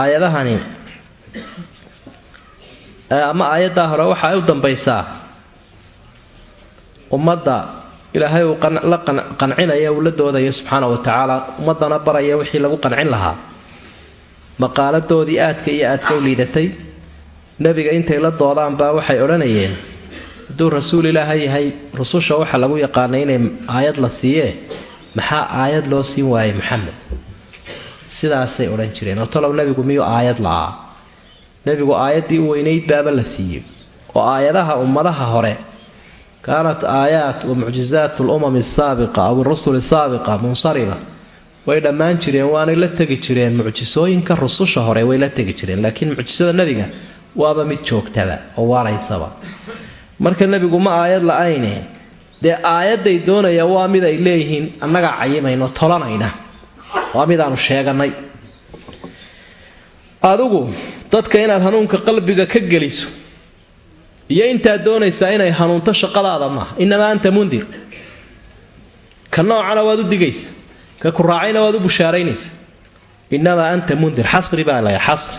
Aayadahani ama aayaddaa hore waxa ay u dambaysaa ummadda ilaahay uu la qancinaya uu la doodaya subxaana wa tacaala. Ummadana baraya wixii lagu qancin lahaa. Maqaaladoodii aadka iyo aadka u liidatay nebiga intay la doodaanbaa waxay odhanayeen hadduu rasuul ilaahay yahay rususha waxa lagu yaqaanay inay aayad la siiyee maxaa aayad loo siin waayay maxamed? Sidaasay odhan jireen oo talow nebigu miyuu aayad la'aa? Nebigu aayaddii u weynayd baaba la siiyey oo aayadaha ummadaha hore kaanat aayaat wa mucjizaat lumami aw irusuli saabiqa munsariba way dhammaan jireen waanay la tegi jireen mucjisooyinka rususha hore way la tegi jireen laakiin mucjisada nebiga waaba mid joogtaba oo waaraysaba marka nebigu ma aayad la-ayne. Dee aayadday doonaya waa mid ay leeyihiin annagaa cayimayno tolanayna. Waa midaanu sheeganay adigu dadka inaad hanuunka qalbiga ka geliso iyo intaad doonaysaa inay hanuunto shaqadaada maaha inamaa anta mundir. Ka noocana waad u digaysa. Ka ku raacayna waad u bushaaraynaysa. Inamaa anta mundir. Xasri baa laya xasri.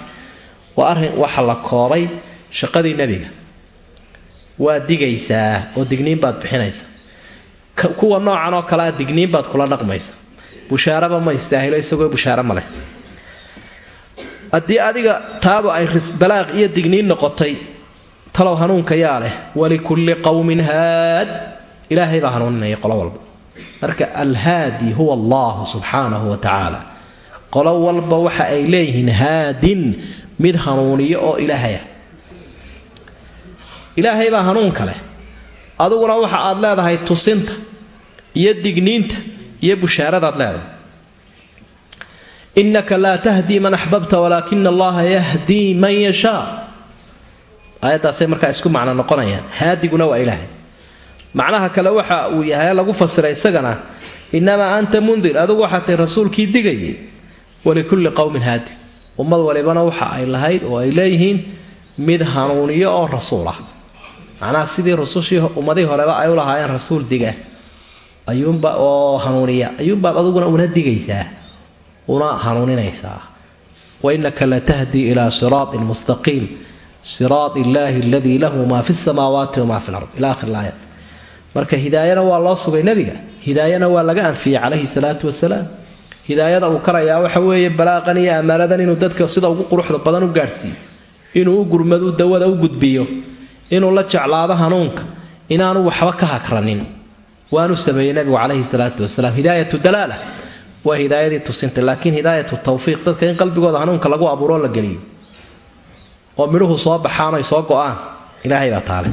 Waa arrin waxa la koobay shaqadii nebiga waad digaysaa oo digniin baad bixinaysa kuwa noocan oo kalea digniin baad kula dhaqmaysa bushaaraba ma istaahilo isagoo bushaare ma leh. Haddii adiga taadu ay risbalaaq iyo digniin noqotay talow hanuunka yaa leh walikulli qowmin haad ilaahay baa hanuuninaya qolo walba. Marka alhaadi huwa allahu subxaanahu wa tacaala. Qolo walba waxa ay leeyihiin haadin mid hanuuniyo oo ilaahayah ilaahay baa hanuunka leh. Adiguna waxa aad leedahay tusinta iyo digniinta iyo bushaaradaad leedahay. Innaka laa tahdii man axbabta walaakina allaha yahdii man yashaa. Aayaddaasay markaa isku macno noqonayaan. Haadiguna waa ilaahay. Macnaha kale waxa uu yahay lagu fasiray isagana inamaa anta mundir. Adigu waxaa tahay rasuulkii digayay walikulli qowmin haadi. Ummad walibana waxa ay lahayd oo ay leeyihiin mid hanuuniyo oo rasuul ah macnaha sidii rusushii ummadihii horeba ay u lahaayeen rasuul diga ayuunba oo hanuuniya. Ayuunbaad adiguna una digaysaa. Una hanuuninaysaa. Wa innaka latahdii ilaa siraatin mustaqiim siraat illaahi aladii lahu maa fi samaawaati wamaa fi lard ila akhir laayat marka hidaayana waa loo sugay nebiga. Hidaayana waa laga anfiyey calayhi salaatu wasalaam hidaayada uu karayaa waxa weeye balaaqan iyo ammaanadan inuu dadka sida ugu quruxda badan u gaadhsiiyo inuu u gurmadu dawada u gudbiyo inuu la jeclaado hanuunka inaanu waxba ka hakranin. Waanu sameeyey nabigu calayhi salaatu wasalaam hidaayatu dalaala waa hidaayadii tusinta laakiin hidaayatu tawfiiq dadka in qalbigooda hanuunka lagu abuuroo la geliyo. Oo midhuhu soo baxaan ay soo go'aan ilaahay baa taale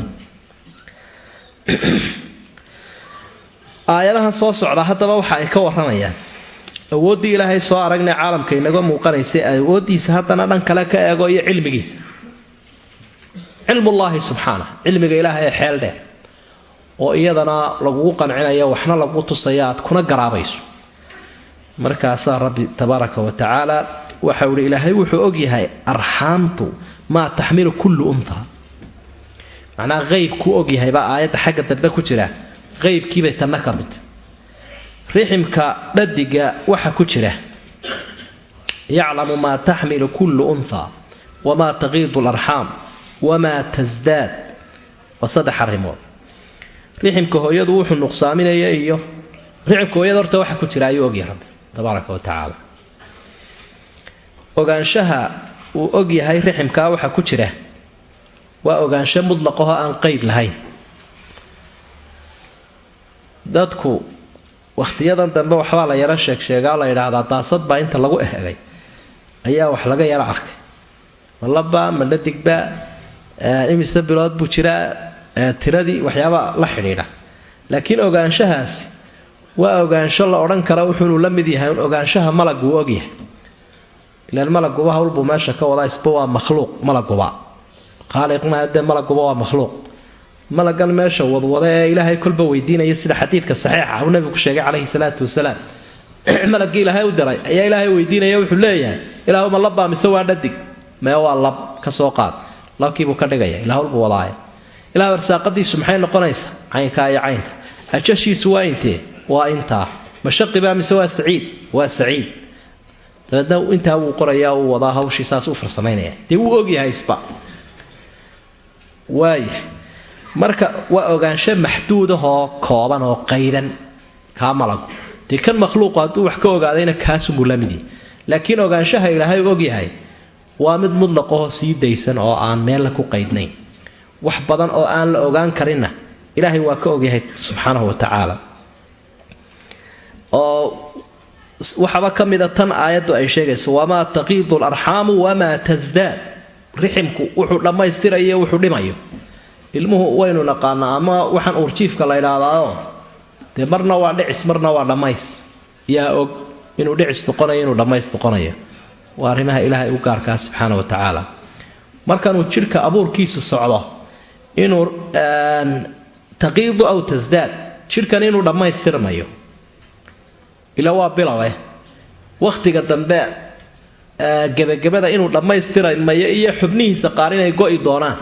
aayadahan soo socda haddaba waxa ay ka waramayaan awooddii ilaahay soo aragnay caalamka inaga muuqanaysay awooddiisa haddana dhan kale ka eego iyo cilmigiisa cilmullaahi subxaana cilmiga ilaahay ee xeel dheer. Oo iyadana lagugu qancinayo waxna lagu tusaya aad kuna garaabayso. Markaasaa rabbi tabaaraka wa tacaala waxau ihi ilaahay wuxuu ogyahay arxaamtu maa taxmilu kullu unha macnaha qeybkuu ogyahay baa aayadda xagga dambe ku jira. Qeybkiibay tanna ka mid. Riximka dhadiga waxa ku jira. Yaclamu maa taxmilu kullu unha wamaa taqiidu larxaam wamaa tasdaad waa saddex arrimood. Riximka hooyadu wuxuu nuqsaaminaya iyo riximka hooyada horta waxa ku jira ayuu ogyahay rabbi tabaaraka wa tacaala. Ogaanshaha uu ogyahay riximkaa waxa ku jira waa ogaansho mudlaqaho aan qeyd lahayn. Dadku wakhtiyadan dambe waxbaa la yaro sheegsheegaa la yidhaahdaa daasad baa inta lagu ehegay ayaa wax laga yaro arkay. Ma laba ma dhadigba imise bilood buu jiraa tiradii waxyaaba la xidhiidha. Laakiin ogaanshahaasi waa ogaansho la odhan kara wuxuunu la mid yahay ogaanshaha malaguu ogyahay ilaan malaguba hawlbuu meesha ka wadaa isba waa makhluuq malaguba khaaliqmaa dee malaguba waa makhluuq. Malagan meesha wadwada ee ilaahay kolba weydiinaya sida xadiidka saxiixa uu nabigu sheegay caleyhi salaatu wasalaam. Malagii ilaahay u diray ayaa ilaahay weydiinaya wuxuu leeyahay ilaahuma labbaa mise waa dhadig. Mee waa lab ka soo qaad labkiibuu ka dhigaya. Ilaa hawlbuu wadaaya ilaah arsaaqadiisu maxay noqonaysaa? Caynkaa iyo caynka. Ajashiisu waa intee? Waa intaa. Mashaqibaa mise waa saciid? Waa saciid. Dabeedna intaa wuu qorayaa uu wadaa hawshii saas u farsamaynaya. Dee wuu ogyahay isba. Waaya marka waa ogaansho maxduudahoo kooban oo qaydan. Kaa malagu. Dee kan makhluuqu hadduu wax ka ogaadayna kaasumuu la mid yahay. Laakiin ogaanshaha ilaahay ogyahay waa mid mudlaqahoo sii daysan oo aan meella ku qaydnayn. Wax badan oo aan la ogaan karinna ilaahay waa ka ogyahay subxaanahu wa tacaala. Oo waxaba ka mida tan aayaddu ay sheegayso wamaa taqiidu larxaamu wamaa tasdaad riximku wuxuu dhammaystirayo wuxuu dhimayo. Ilmuhu waynu naqaanaa ama waxaan uurjiifka la ydhaahdaao dee marna waa dhicis marna waa dhammays. Yaa og inuu dhicis noqonayo inuu dhammays noqonayo waa arrimaha ilaahay u gaarkaa subxaana wa tacaala. Markanuu jidhka abuurkiisu socdo inuu taqiidu aw tasdaad jidhkan inuu dhammaystirmayo. Ila waa bilowe. Wakhtiga dambe gebagabada inuu dhammaystirmayo iyo xubnihiisa qaar inay go'i doonaan.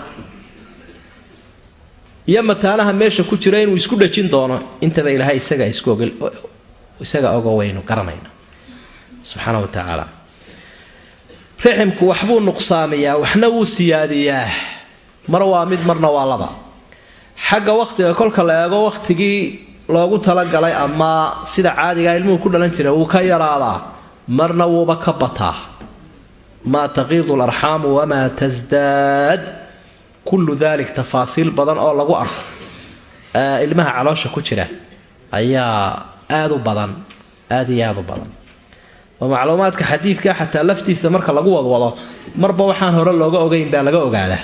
Iyo mataanaha meesha ku jira inuu isku dhajin doono intaba ilaahay isaga isisaga ogo waynu garanayna subxaana wa tacaala riximku waxbuu nuqsaamiyaa waxna wuu siyaadiyaa. Mar waa mid marna waa laba. Xagga wakhtiga kolka la eego wakhtigii loogu talagalay ama sida caadigaa ilmuhu ku dhalan jira wuu ka yaraadaa. Marna wuuba ka bataa. Maa taqiidu larxaamu wamaa tasdaad kullu dalik tafaasiil badan oo lagu arko. Ilmaha caloosha ku jira ayaa aad u badan aad iyo aad u badan oo macluumaadka xadiidka xataa laftiisa marka lagu wadwado. Marba waxaan hore looga ogeyn baa laga ogaadaa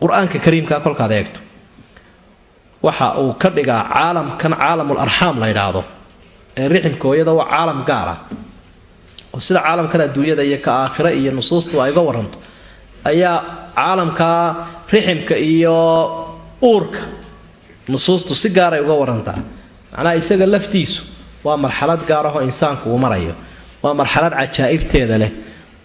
qur'aanka kariimka kolkaad eegto. Waxa uu ka dhigaa caalamkan caalamul arxaam la yidhaahdo. Ee riximka hooyada waa caalam gaar ah. Oo sida caalamkan adduunyada iyo ka aakhira iyo nusuustu ay ga waranto ayaa caalamkaa riximka iyo uurka nusuustu si gaaray uga warantaa macnaha isaga laftiisu waa marxalad gaar ahoo insaanku uu marayo. Waa marxalad cajaa'ibteeda leh.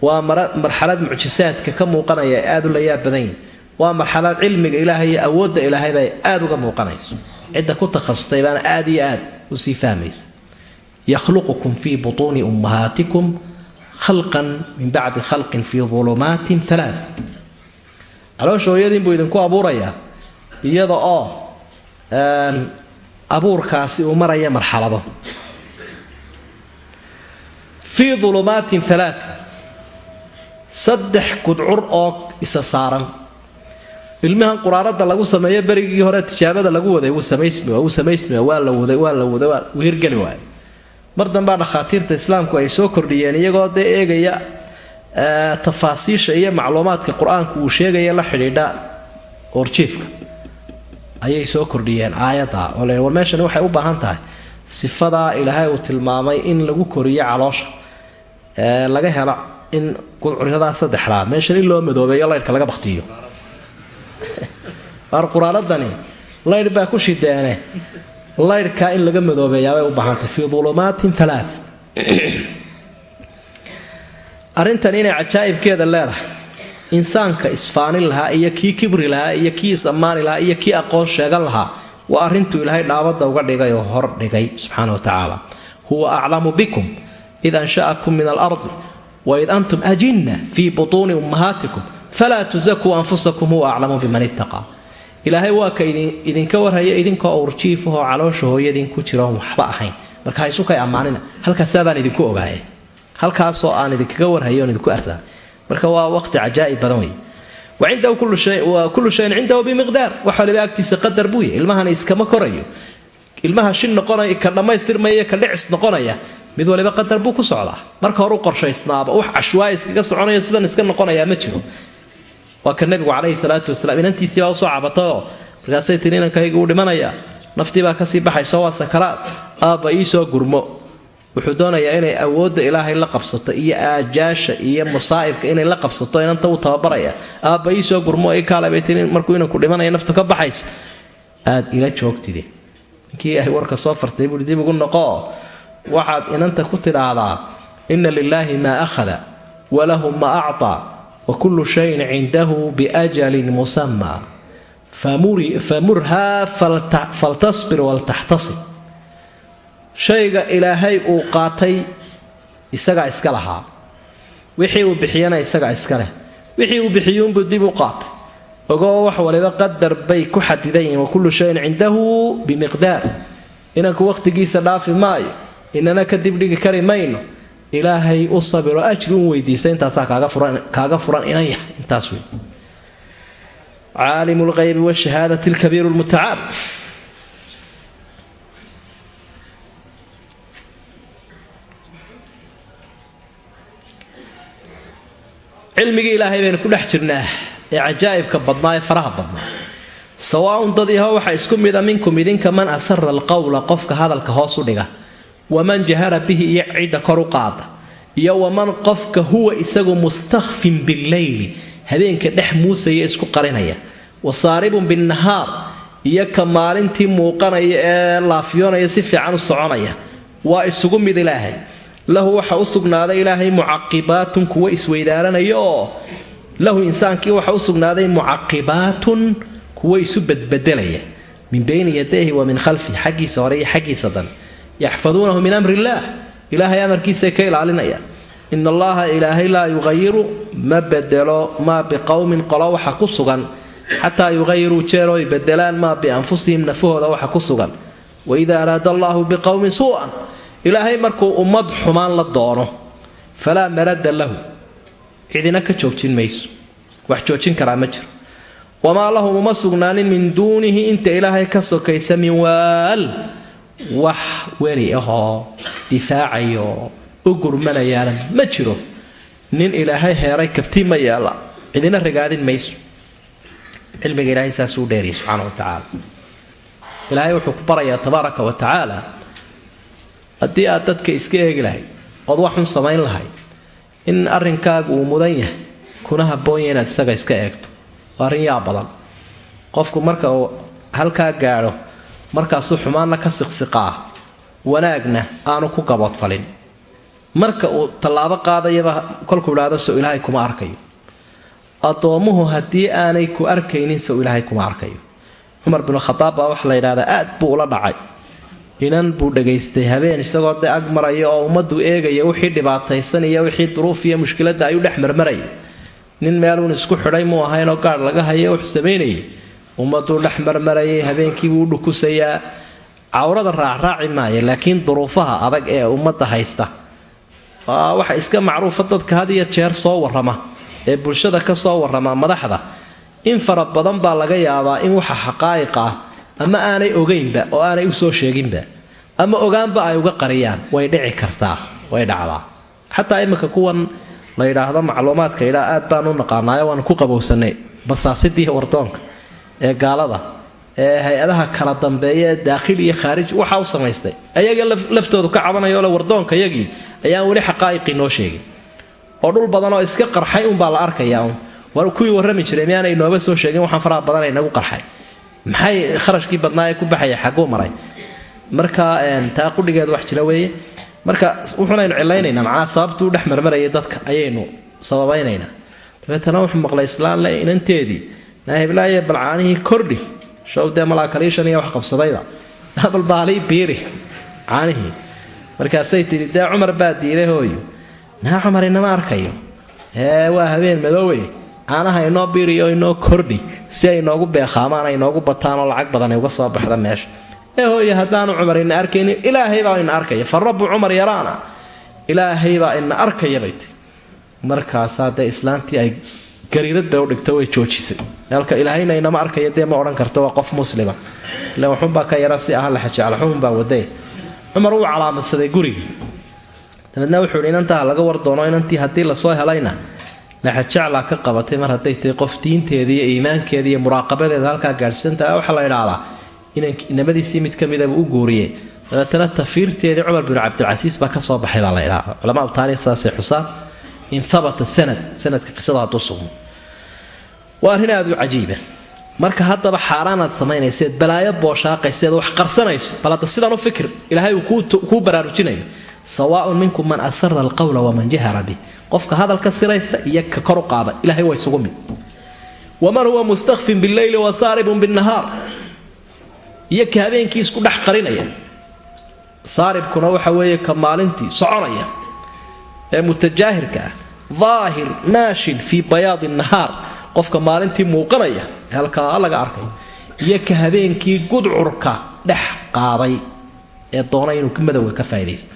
Waa marxalad mucjisaadka ka muuqanaya ee aada u layaab badan yihiin waa marxalad cilmiga ilaahay iyo awoodda ilaahay bay aada uga muuqanayso. Cidda ku takhasustay baana aada iyo aad u sii fahmaysa. Yakhluqukum fii butuuni ummahaatikum khalqan min bacdi khalqin fii ulumaatin alaa caloosha hooyadiin buu idinku abuurayaa iyada oo abuurkaasi uu maraya marxalado fii ulumaatin alaa saddex gudcur oo isa saaran. Ilmahan quraarada lagu sameeyo berigii hore tijaabada lagu waday wuu samaysmi wuu samaysmi waa la waday waa la waday waa hirgeli waay mar dambaa dhakhaatiirta islaamku ay soo kordhiyeen iyagoo dee eegaya tafaasiisha iyo macluumaadka qur'aanku uu sheegaya la xidhiidha orjiifka ayay soo kordhiyeen aayadda oo le war meeshani waxay u baahan tahay sifadaa ilaahay uu tilmaamay in lagu koriyo caloosha laga helo in gudcuryadaa saddexdaa meeshan in loo madoobeeyo laydhka laga baktiyo waar quraaladani laydh baa ku shideene laydhkaa in laga madoobeeyaabay u baahantay fii ulumaatin alaa arrintan inay cajaa'ibkeeda leedahay insaanka isfaanin lahaa iyo kii kibri lahaa iyo kii is-ammaani lahaa iyo kii aqoon sheegan lahaa waa arrintuu ilaahay dhaabadda uga dhigay oo hor dhigay subxaana wa tacaala huwa aclamu bikum id ansha'akum min alardi waid antum ajinna fii butuuni ummahaatikum falaa tusakuu anfusakum huwa aclamu biman ittaqaa ilaahay waa ka idinka warhaya idinkoo urjiifahoo caloosha hooyadiin ku jiroon waxba ahayn marka haysukay ammaanina halkaasaabaan idinku ogaaye halkaasoo aan idinkaga warhayo idinku arsaa marka waa waqti cajaa'ib badan wey kullu shayin cindahu bimiqdaar wax waliba agtiisa qadar buuya ilmahana iskama korayo ilmaha shin noqonaya ka dhammaystirmaya ka dhicis noqonaya mid waliba qadar buu ku socdaa. Marka hore u qorshaysnaaba wax cashwaaya iskaga soconaya sidan iska noqonayaa ma jiro. Waa ka nabigu calayhi salaatu wasalaam inantiisii baa u soo cabatayoo markaasay tiri inankayga uu dhimanayaa naftii baa ka sii baxayso waa sakaraad aabba iisoo gurmo. Wuxuu doonayaa inay awoodda ilaahay la qabsato iyo aajaasha iyo masaa'ibka inay la qabsato inanta uu tababaraya. Aabba iisoo gurmo i kaalebay tiri markuu inanku dhimanaya naftu ka baxayso. Aad ila joogtide ninkii warka soo fartay buui dib ugu noqoo waxaad inanta ku tidhaahdaa inna lilaahi maa akhada walahu ma actaa wa kullu shayin cindahu biajalin musamaa famurhaa faltasbir waltaxtasib shayga ilaahay uu qaatay isagaa iska lahaa. Wixii uu bixiyana isagaa iska leh. Wixii uu bixiyuunbuu dib u qaatay. Ogoo wax waliba qadar bay ku xadidan yihiin wakullu shayin cindahu bimiqdaar inanku wakhtigiisa dhaafi maayo inana ka dibdhigi kari mayno. Ilaahay u sabiro ajri un weydiisa intaasaa kaaga furan inan yahay intaas wey caalimu lghaybi washahaadati lkabiiru lmutacaal cilmigii ilaahay baynu ku dhex jirnaa ee cajaa'ibka badnaa ee faraha badnaa. Sawaaun dad yaho waxaa isku mida minkum idinka man asara alqowla qofka hadalka hoos u dhiga waman jahara bihi iyo cidda kor u qaada iyo waman qofka huwa isagu mustakfin billeyli habeenka dhex muusaya isku qarinaya wa saaribun binnahaar iyo ka maalintii muuqanaya ee laafyoonaya si fiican u soconaya waa isugu mid ilaahay. Lahu waxa u sugnaaday ilaahay mucaqibaatun kuwa isweydaaranaya oo lahu insaankii waxa u sugnaaday mucaqibaatun kuwa isu badbedelaya min bayni yadayhi wa min khalfihi xaggiisa hore iyo xaggiisa dan yaxfaduunahu min amri illaah ilaahay amarkiisaay ka ilaalinayaan in allaha ilaahay laa yuqayiru ma bedelo maa biqowmin qolo waxa ku sugan xataa yuqayiruu jeeroo ay bedelaan maa bianfusihim nafahooda waxa ku sugan waida araada allahu biqowmin suu'an ilaahay markuu ummad xumaan la doono falaa marada lahu cidina ka joojin mayso wax joojin karaa ma jiro wamaa lahum uma sugnaanin min duunihi inta ilaahay ka sokaysa min waal wax weli ahoo difaacayo u gurmanayaana ma jiro. Nin ilaahay heeray kabtii ma yeela cidina ragaadin mayso. Cilmiga ilaahay saasuu dheeriyay subxaana wa tacaala. Ilaahay wuxuu ku barayaa tabaaraka wa tacaala. Haddii aad dadka iska eegi lahayd ood waxun samayn lahayd in arrinkaagu uu mudan yahay kuna haboonya inaad isaga iska eegto. Waa arrin yaa badan. Qofku marka uu halkaa gaadho markaasuu xumaanna ka siqsiqaa. Wanaagna aanu ku gaboodfalin marka uu tallaabo qaadayaba kolkuu idhaahdo sow ilaahay kuma arkayo. Addoommuhu haddii aanay ku arkaynin sow ilaahay kuma arkayo. Cumar binu khadaab baa waxa la yidhahdaa aad buu ula dhacay. Inan buu dhagaystay habeen isagoo dee ag maraya oo ummaddu eegaya wixii dhibaataysan iyo wixii duruuf iyo mushkiladda ayuu dhex marmarayay nin meeluun isku xidhay muu ahaynoo gaadh laga hayo wuxuu samaynayay ummaduu dhex marmarayay habeenkiibuu u dhukusayaa. Cawrada raacraaci maaya laakiin duruufaha adag ee ummadda haysta. Waxa iska macruufa dadka had iyo jeer soo warrama ee bulshada ka soo warrama madaxda. In fara badan baa laga yaabaa in waxa xaqaa'iq ah ama aanay ogaynba oo aanay u soo sheeginba ama ogaanba ay uga qariyaan way dhici kartaa way dhacdaa. Xataa iminka kuwan la yidhaahdo macluumaadka idhaa aad baan u naqaanaayo waanu ku qabowsanay basaasidii wardoonka ee gaalada ee hay'adaha kala dambeeya ee daakhili iyo khaarij waxaa u samaystay. Ayaga laftoodu ka cabanayo le wardoonka yagii ayaan weli xaqaa'iqii noo sheegin. Oo dhul badan oo iska qarxay unbaa la arkayaa un war kuwii warrami jiray miyaanay nooba soo sheegin waxaan faraha badan ay nagu qarxay. Maxay kharashkii badnaa ee ku baxaya? Xagguu maray. Marka taa qudhigeedu wax jira weeye. Marka wuxuunaynu cilaynaynaa macnaha sababtuu dhex marmarayay dadka ayaynu sababaynaynaa. Dabeetana wuxuu maqlay islaan le inanteedii naahiblaaye balcaanihii kordhi showdee malaakaliishan iyo wax qabsadayba balbaalii biiri. Caanihii. Markaasay tidhi dee cumar baa diiday hooyo. Naa cumar inama arkayo. Ee waa habeen madoowe caanaha inoo biiriyo inoo kordhi si ay noogu beekhaamaan ay noogu bataan oo lacag badan ay uga soo baxda meesha. Ee hooye haddaanu cumar ina arkaynin ilaahay baa ina arkaya. Fa cumar yaraana. Ilaahay baa ina arkaya bay markaasaa dee islaantii ay gariirad bay u dhigto way joojisay. Meelka ilaahayna inama arkaya dee ma odhan karto waa qof muslima. Ila waxunbaa ka yara si ah la xajecla xunbaa waday. Cumar uu calaamadsaday gurigii dabeedna wuxuu yidhi inantaa laga war doono inantii haddii la soo helayna laxajeclaa ka qabatay. Mar hadday tahay qof diinteeda iyo iimaankeeda iyo muraaqabadeeda halkaa gaadhsiintaa waxaa la idhaahdaa inamadiisii mid ka midaba u guuriyey. Dabeetana tafiirteedii cumar binu cabdilcasiis baa ka soo baxay baa la idhaahdaa culamaau taarikh saasay xusaan in habata sanad sanadka qisada hadduu sugmo aada u cajiiba. Marka haddaba xaaraanaad samaynayseed balaayo booshaaqayseed wax qarsanayso bal hadda u fikir ilaahay uu kuu baraarujinayo. Sawaaun minkum man asara alqawla waman jahara bih qofka hadalka siraysta iyo ka kor u qaada ilahay waa isugu mid. Waman huwa mustakfin bileyli wasaaribun binnahaar. Iyo ka habeenkii isku dhex qarinaya. Saaribkuna waxa weeye ka maalintii soconaya ee mutajaahirka ah daahir maashin fii bayaadi nahaar qofka maalintii muuqanaya halkaa laga arkay iyo ka habeenkii gudcurka dhex qaaday ee doonay inuu madowga ka faa'idaysto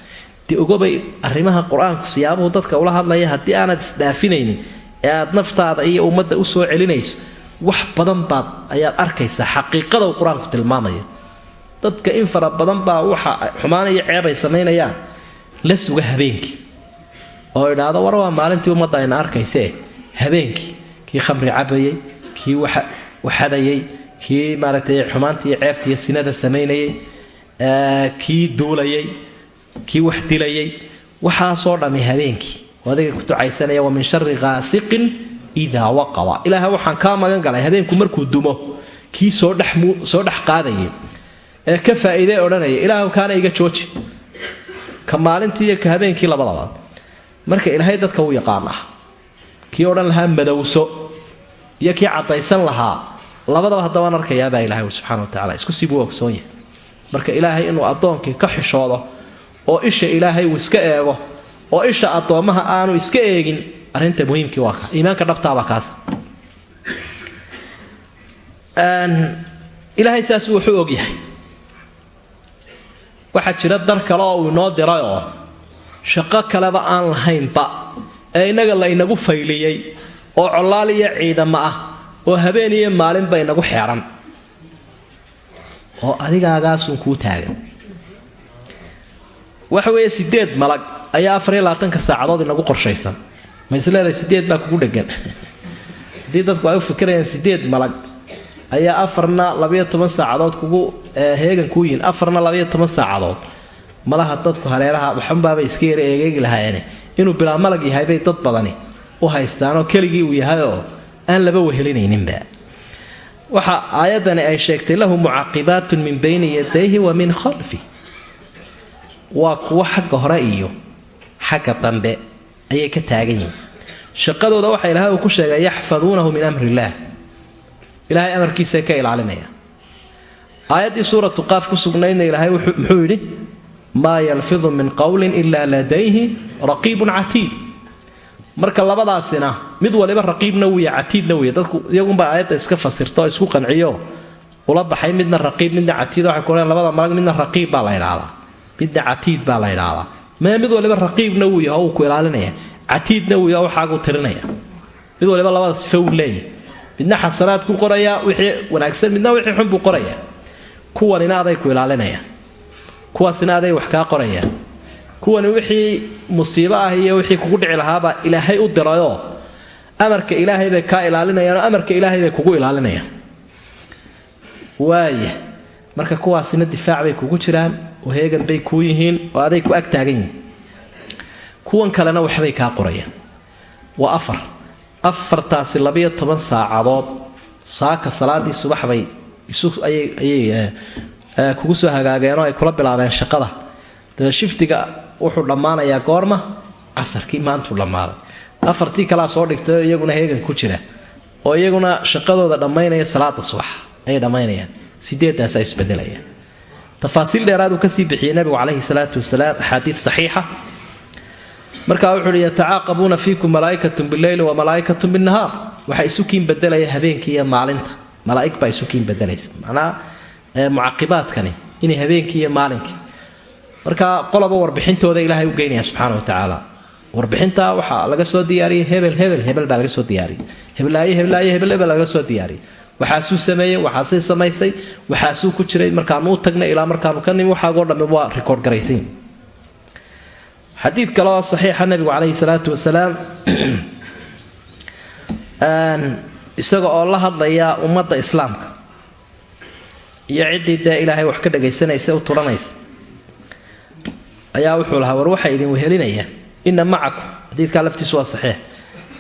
dee ogobay arrimaha qur'aanku siyaabuhu dadka ula hadlaya haddii aanad isdhaafinaynin ee aad naftaada iyo ummadda u celinayso wax badan baad ayaad arkaysaa xaqiiqada uu qur'aanku tilmaamaya. Dadka in fara badan baa waxa xumaan iyo ceeb ay samaynayaan la suga habeenkii oo idhaahdo war waa maalintii ummadda ayna arkaysee? Habeenkii kii khamri cabayay kii waxadayay kii maaragtay xumaantii iyo ceebtiiyo sinada samaynayay kii duulayay kii wax dilayay waxaasoo dhammi habeenkii. Adiga ku ducaysanaya wa min shari qaasiqin idaa waqaba ilaaha waxaan kaa magan galay habeenku markuu dumo kii soo dhsoo dhex qaadayay ee ka faa'iidee odhanaya ilaahu kaana iga jooji. Ka maalintii iyo ka habeenkii labadaba marka ilaahay dadka wuu yaqaanaa kii odhan lahaa madowso iyo kii cadaysan lahaa labadaba haddabaan arkayaabaa ilahay subxana wa tacala isku sibuu ogsoon yahay. Marka ilaahay inuu addoonkii ka xishoodo oo isha ilaahay uu iska eego oo isha addoommaha aanu iska eegin arrinta muhiimkii waa ka. Iimaanka dhabtaabaa kaas. Ilaahay saas wuxuu ogyahay waxaa jira dar kale oo uu inoo diray oo shaqo kaleba aan lahaynba ee innaga la inagu fayliyey oo collaal iyo ciidamo ah oo habeen iyo maalinba inagu xeedhan oo adigaagaasun kuu taagan. Waxa weeye sideed malag ayaa afar iyo labaatanka saacadood inagu qorshaysan. Ma isleedahay sideed baa kugu dhegan haddii dadku ay u fikirayaan sideed malag ayaa afarna labayo toban saacadood kugu heegan kuu yihiin afarna labayo toban saacadood malaha dadku hareeraha waxunbaabay iska yara eegeegi lahaayeene inuu bilaa malag yahay bay dad badani u haystaanoo keligii uu yahay oo aan laba wehelinayninba. Waxa aayaddani ay sheegtay lahu mucaqibaatun min bayni yadayhi wa min khalfi. Waa kuwo xagga hore iyo xagga dambe ayay ka taagan yihiin. Shaqadooda waxa ilahay uu ku sheegay yaxfaduunahu min amri illaah ilahay amarkiisaay ka ilaalinayaan aayaddii suuratu qaaf ku sugnaydna ilaahay muxuu yidhi maa yalfidu min qowlin ilaa ladayhi raqiibun catiid marka labadaasina mid waliba raqiibna wiya catiidna wiya dadku iyagunbaa aayadda iska fasirta oo isku qanciyo ula baxay midna raqiib midna catiid waxay kuohan labada malag midna raqiib baa la ydhaahdaa midna catiid baa la ydhaahdaa mee mid waliba raqiibna wuu yaho uu ku ilaalinaya. Catiidna yaho waxaagu tirinaya. Mid waliba labada sife uu leeyahy midna xasanaad ku qoraya wixii wanaagsan midna wixii xun buu qoraya. Kuwanina aday ku ilaalinayaan kuwaasina aday wax kaa qorayaan kuwani wixii musiibo ah iyo wixii kugu dhici lahaabaa ilaahay u dirayoo amarka ilaahay bay kaa ilaalinayaan oo amarka ilaahay bay kugu ilaalinayaan. Waaya marka kuwaasina difaac bay kugu jiraan oo heegan bay kuu yihiin oo aday ku ag taagan yihiin. Kuwan kalena waxbay kaa qorayaan. Waa afar. Afartaasi labayo toban saacadood. Saaka salaadii subaxbay ayay kugu soo hagaageen oo ay kula bilaabeen shaqada. Dabe shiftiga wuxuu dhammaanayaa goorma casarkii maantuu dhammaaday afartii kalaa soo dhigtay iyaguna heegan ku jira oo iyaguna shaqadooda dhammaynaya salaada subax ayay dhammaynayaan sideedaasaa isbedelayaan. Tafaasiil dheeraaduu ka sii bixiyey nabigu caleyhi salaatu wasalaam axaadiid saxiixa. Markaa wuxuu uhi yatacaaqabuuna fiikum malaaikatun bileyli wa malaaikatun binnahaar. Waxaa isu kiin bedelaya habeenkii iyo maalinta. Malaaig baa isu kiin bedelaysa. Macnaha mucaqibaadkani inay habeenkii iyo maalinkii. Marka qoloba warbixintooda ilaahay u geynaya subxaana wa tacaala. Warbixinta waxaa laga soo diyaariyey hebel hebel hebel baa laga soo diyaariyey. Heblaaye heblaaye hebel hebel laga soo diyaariyey. Waxaasuu sameeyey waxaasay samaysay waxaasuu ku jiray. Markaanu u tagnay ilaa markaanu ka nimi waxaagoo dhamme waa rikoord garaysan xadiid kale saxiixa nabigu caleyhi salaatu wasalaam isaga oo la hadlaya ummadda islaamka iyo ciddii dee ilaahay wax ka dhagaysanaysa u turanaysa ayaa wuxuu lahaa war waxaa idin wehelinaya ina macakum xadiidkaa laftiisu waa saxiix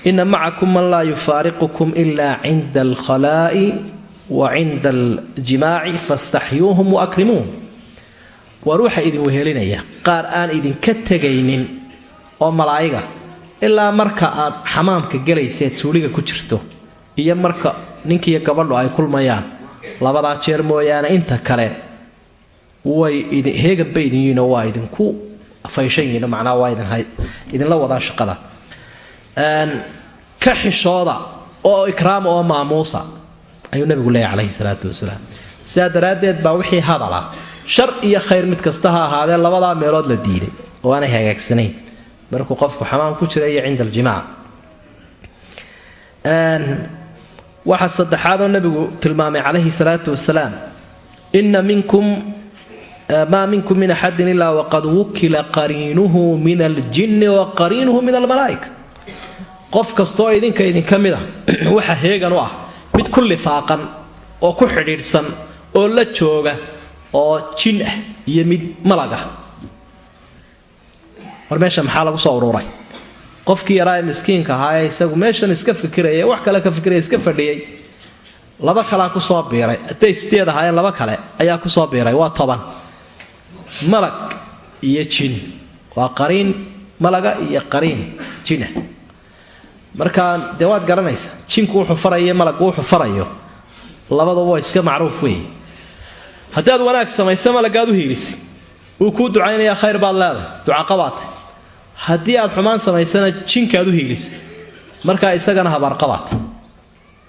ina macakum man laa yufaariqukum ila cinda alkhalaa'i wa cinda aljimaaci fastaxyuuhum waakrimuuhum waar waxaa idin wehelinaya qaar aan idinka tegaynin oo malaa'iga ilaa marka aad xamaamka gelayseed suuliga ku jirto iyo marka ninkiiyo gabadhu ay kulmayaan labadaa jeer mooyaane inta kale way heeganba idin yihiinoo waa idinku fayshan yihiin macnaa waa idinla wadaan shaqada. Ka xishooda oo ikraama oo maamuusa ayuu nabigu leeyahy calayhi salaatu wasalaam. Sidaa daraaddeed baa wixii hadala shar iyo khayr mid kasta ha ahaadee labadaa meelood la diiday oo aanay hagaagsanayn markuu qofku xamaam ku jira iyo cinda aljimaac waxaa saddexaadoo nabigu tilmaamay calayhi salaatu wasalaam ina minkum maa minkum min axadin ilaa waqad wukila qariinuhu min aljinni wa qariinuhu min almalaa'ika. Qof kastooo idinka idinka mid a waxa heegan u ah mid ku lifaaqan oo ku xidhiidhsan oo la jooga oo jin ah iyo mid malaga. War meesha maxaa lagu soo ururay qofkii yaraa ee miskiinka ahaa isagu meeshan iska fikiraya wax kale ka fikiraya iska fadhiyey laba kalea ku soo biiray. Hadday sideed ahaayeen laba kale ayaa ku soo biiray. Waa toban. Malag iyo jin. Waa qariin malaga iyo qariin jina. Markaa dee waad garanaysa jinku wuxuu farayo malaggu wuxuu farayo. Labaduba waa iska macruuf weeye haddaad wanaag samaysa malagaad u hiilisi wuu kuu ducaynayaa khayr baad leedahay. Ducaqabaate haddii aad xumaan samaysana jinkaad u hiilisi markaa isagana habaarqabaat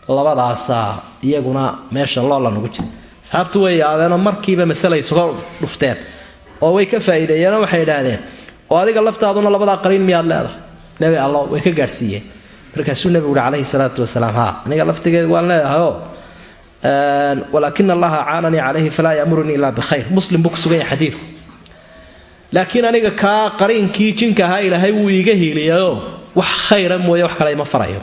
labadaasaa iyaguna meesha loola nugu jira asxaabtu way yaabeenoo markiiba masale isuga dhufteen. Oo way ka faa'iideeyeenoo waxay idhaahdeen oo adiga laftaaduna labadaa qariin miyaad leedahay? Nebi allo way ka gaadhsiiyeen markaasuu nebigu uhi calayhi salaatu wasalaam haa aniga laftigeed waan leedahayoo walaakin allaha caananii calayhi falaa yamurunii ilaa bikhayr muslim buu ku sugan yahay xadiidku laakiin aniga kaa qariinkii jinka ahaa ilaahay wuu iiga hiiliyayoo wax khayra mooye wax kale ima farayo.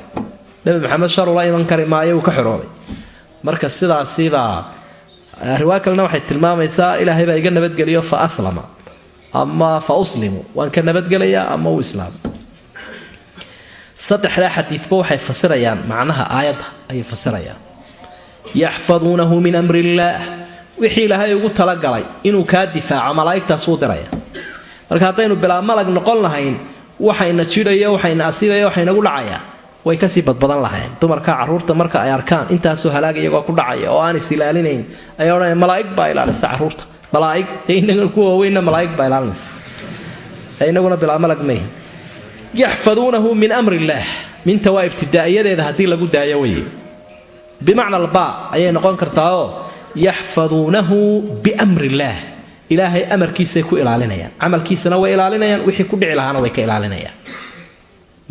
Nebi maxamed sharula iman kari maayo uu ka xoroobay. Marka sidaasibaa riwaay kalena waxay tilmaamaysaa ilaahay baa iga nabadgeliyo fa aslama ama fa uslimu. Waan ka nabadgelayaa ama uu islaamo saddexdaa xadiidba waxay fasirayaan macnaha aayadda ayay fasirayaan. Yaxfaduunahu min amri illaah. Wixii ilaahay ugu talagalay inuu kaa difaaco malaa'igtaasuu diraya marka haddaynu bilaa malag noqon lahayn waxayna jidhayo waxayna asiibaya waxaynagu dhacaya way ka sii badbadan lahayn dumarka carruurta marka ay arkaan intaasoo halaag iyagoo ku dhacaya oo aan is ilaalinayn ayaa odhanaya malaa'ig baa ilaalisa carruurta. Malaa'ig? Dee inagana kuwa waaweynna malaa'ig baa ilaalinaysa. Inaguna bilaa malag mayhin yaxfaduunahu min amri illaah minta waa ibtidaa'iyadeeda haddii lagu daayo weye bimacna albaa ayay noqon kartaaoo yaxfaduunahu biamri illaah ilaahay amarkiisay ku ilaalinayaan. Camalkiisana way ilaalinayaan wixii ku dhici lahaana way ka ilaalinayaan.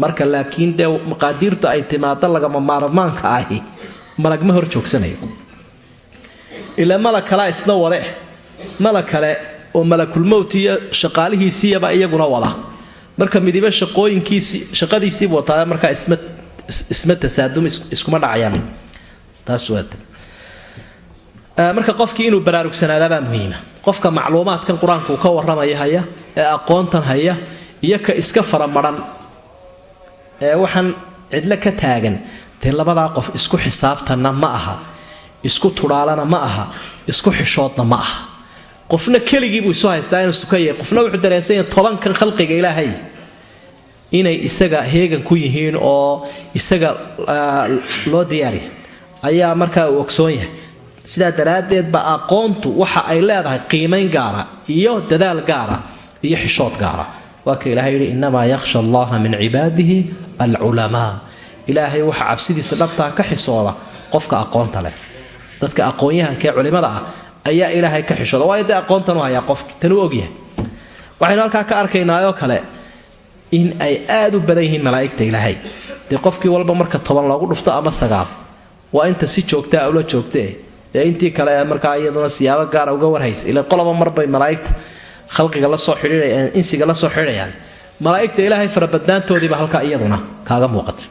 Marka laakiin dee maqaadiirta ay timaado lagama maarmaanka ahi malag ma hor joogsanayo. Ila malag kalea isna wale malag kale oo malakulmowt iyo shaqaalihiisiiyaba iyaguna wada. Marka midiba shaqooyinkiisii shaqadiisiibu wataa markaa isma tasaadum iskuma dhacayaan. Taas waata marka qofkii inuu baraarugsanaadaabaa muhiima. Qofka macluumaadkan qur'aanka uu ka warramaya haya ee aqoontan haya iyo ka iska faramaran. Ee waxaan cidlo ka taagan. Dee labadaa qof isku xisaabtanna ma aha. Isku tudhaalana ma aha. Isku xishoodna ma aha. Qofna keligiibuu isu haystaa inuu sukan yahay qofna wuxuu dareensan yahay tobankan khalqiga ilaahay. Inay isaga heegan ku yihiin oo isaga loo diyaariya ayaa markaa uu ogsoon yahay sidaa daraaddeed ba aqoontu waxa ay leedahay qiimayn gaara iyo dadaal gaara iyo xishood gaara. Waa ka ilahay yidhi innamaa yakhsha allaha min cibaadihi alculamaa. Ilaahay waxa cabsidiisa dhabtaa ka xisooda qofka aqoonta leh. Dadka aqoon-yahankaee culimada ah ayaa ilaahay ka xishooda waayo dee aqoontan hayaa qofki tan u ogyahay waxaynu halkaa ka arkaynaayoo kale in ay aada u badan yihiin malaa'igta ilaahay. Dee qofkii walba marka toban loogu dhufto ama sagaal waa inta si joogtaa ula joogtae ee intii kale markaa iyaduna siyaabo gaara uga warhaysa ila qoloba marbay malaaigta khalqiga la soo xidhiiayaan insiga la soo xidhayaan malaa'igta ilaahay farabadnaantoodiiba halkaa iyaduna kaaga muuqata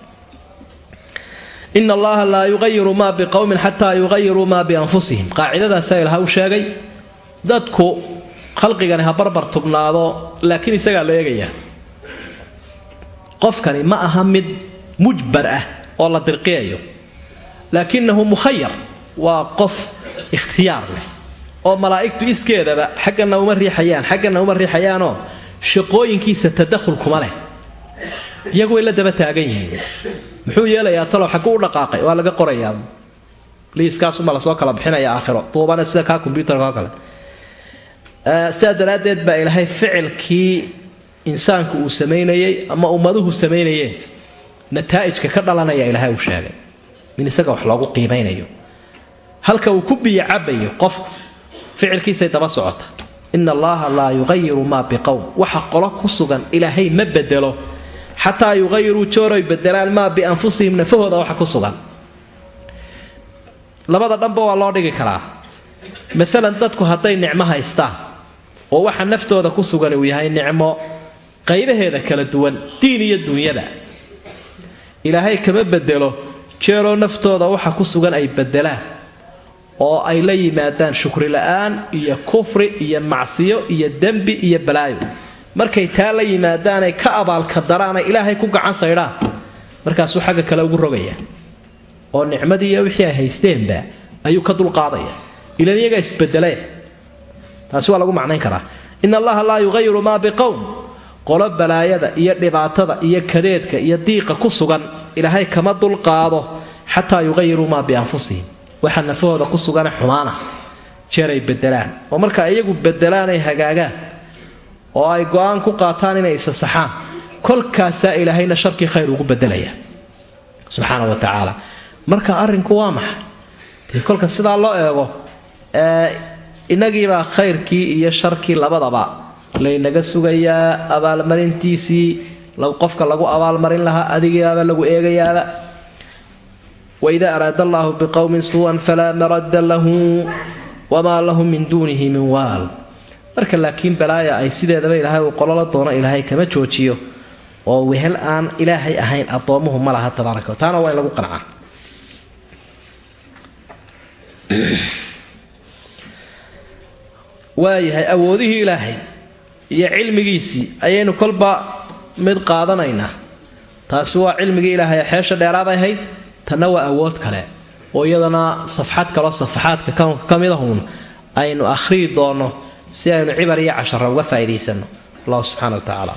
ina allaha laa yuqayiru maa biqowmin xataa yuqayiruu maa bianfusihim. Qaacidadaasaa ilaha u sheegay? Dadku khalqigani ha barbar tubnaado laakiin isagaa la eegayaa qofkani ma aha mid mujbar ah oo la dirqiyayo. Laakinahu mukhayar waa qof ikhtiyaar leh oo malaa'igtu iskeedaba xaggana uma riixayaan xaggana uma riixayaanoo shaqooyinkiisa tadakhul kuma leh. Iyagu way la daba taagan yihiin. Muxuu yeelayaa talow xagguu u dhaqaaqay waa laga qorayaa. Liiskaasuma la soo kala bixinaya aakhiro. Duubana sida kaa kombyuutarka oo kale. Sidaa daraaddeed baa ilaahay ficilkii insaanku uu samaynayey ama ummaduhu samaynayeen nataa'ijka ka dhalanaya ilaahay uu sheegay. Min isaga wax loogu qiimaynayo halka uu ku biyo cabayo qofku ficilkiisay daba socota. Ina allaha laa yuqayiru maa biqowm waxa qolo ku sugan ilaahay ma bedelo. Xataa yuqayiruu jooroy bedelaan maa bianfusihim nafahooda waxa ku sugan. Labada dhanba waa loo dhigi karaa. Maalan dadku hadday nicmo haystaan oo waxa naftooda ku sugan uu yahay nicmo qaybaheeda kala duwan diin iyo dunyada. Ilaahay kama bedelo jeeroo naftooda waxa ku sugan ay bedelaan oo ay la yimaadaan shukri la'aan iyo kufri iyo macsiyo iyo dembi iyo balaayo. Markay taa la yimaadaanay ka abaalka daraanay ilaahay ku gacan saydhaan. Markaasuu xagga kale ugu rogaya. Oo nicmadii iyo wixii ay haysteenba ayuu ka dulqaadaya. Ilan iyagaa isbedelee taasi waa lagu macnayn karaa. In allaha laa yuqayiru maa biqowm qolo balaayada iyo dhibaatada iyo kadeedka iyo diiqa ku sugan ilaahay kama dulqaado xataa yuqayiruu maa bianfusihim waxaa nafahooda ku sugane xumaana jeeray bedelaan oo marka iyagu bedelaanay hagaagaan oo ay go'aan ku qaataan inay isasaxaan kolkaasaa ilaahayna sharkii khayr ugu bedelaya subxaana wa tacaala. Marka arrinku waa maxay? Dee kolka sidaa loo eego inagiibaa khayrkii iyo sharkii labadaba laynaga sugayaa abaalmarintiisii qofka lagu abaalmarin lahaa adigiibaaba lagu eegayaaba waida araada allaahu biqowmin suu'an falaa maradda lahu wamaa lahum min duunihi min waal marka laakiin balaaya ay sideedaba ilaahay uu qolola doono ilaahay kama joojiyo oo wehel aan ilaahay ahayn addoommuhu ma laha tabaaraka taana waa in lagu qancaa waayahay awoodihii ilaahay iyo cilmigiisii ayaynu kolba mid qaadanaynaa taasi waa cilmigii ilaahay xeesha dheeraabay ahayd tanna waa awood kale oo iyadana safxad kaloo safaxaadka kawnka ka mid ahuun aynu akhriyi doonno si aynu cibar iyo cashara uga faa'iidaysanno. Allahu subxana wa tacala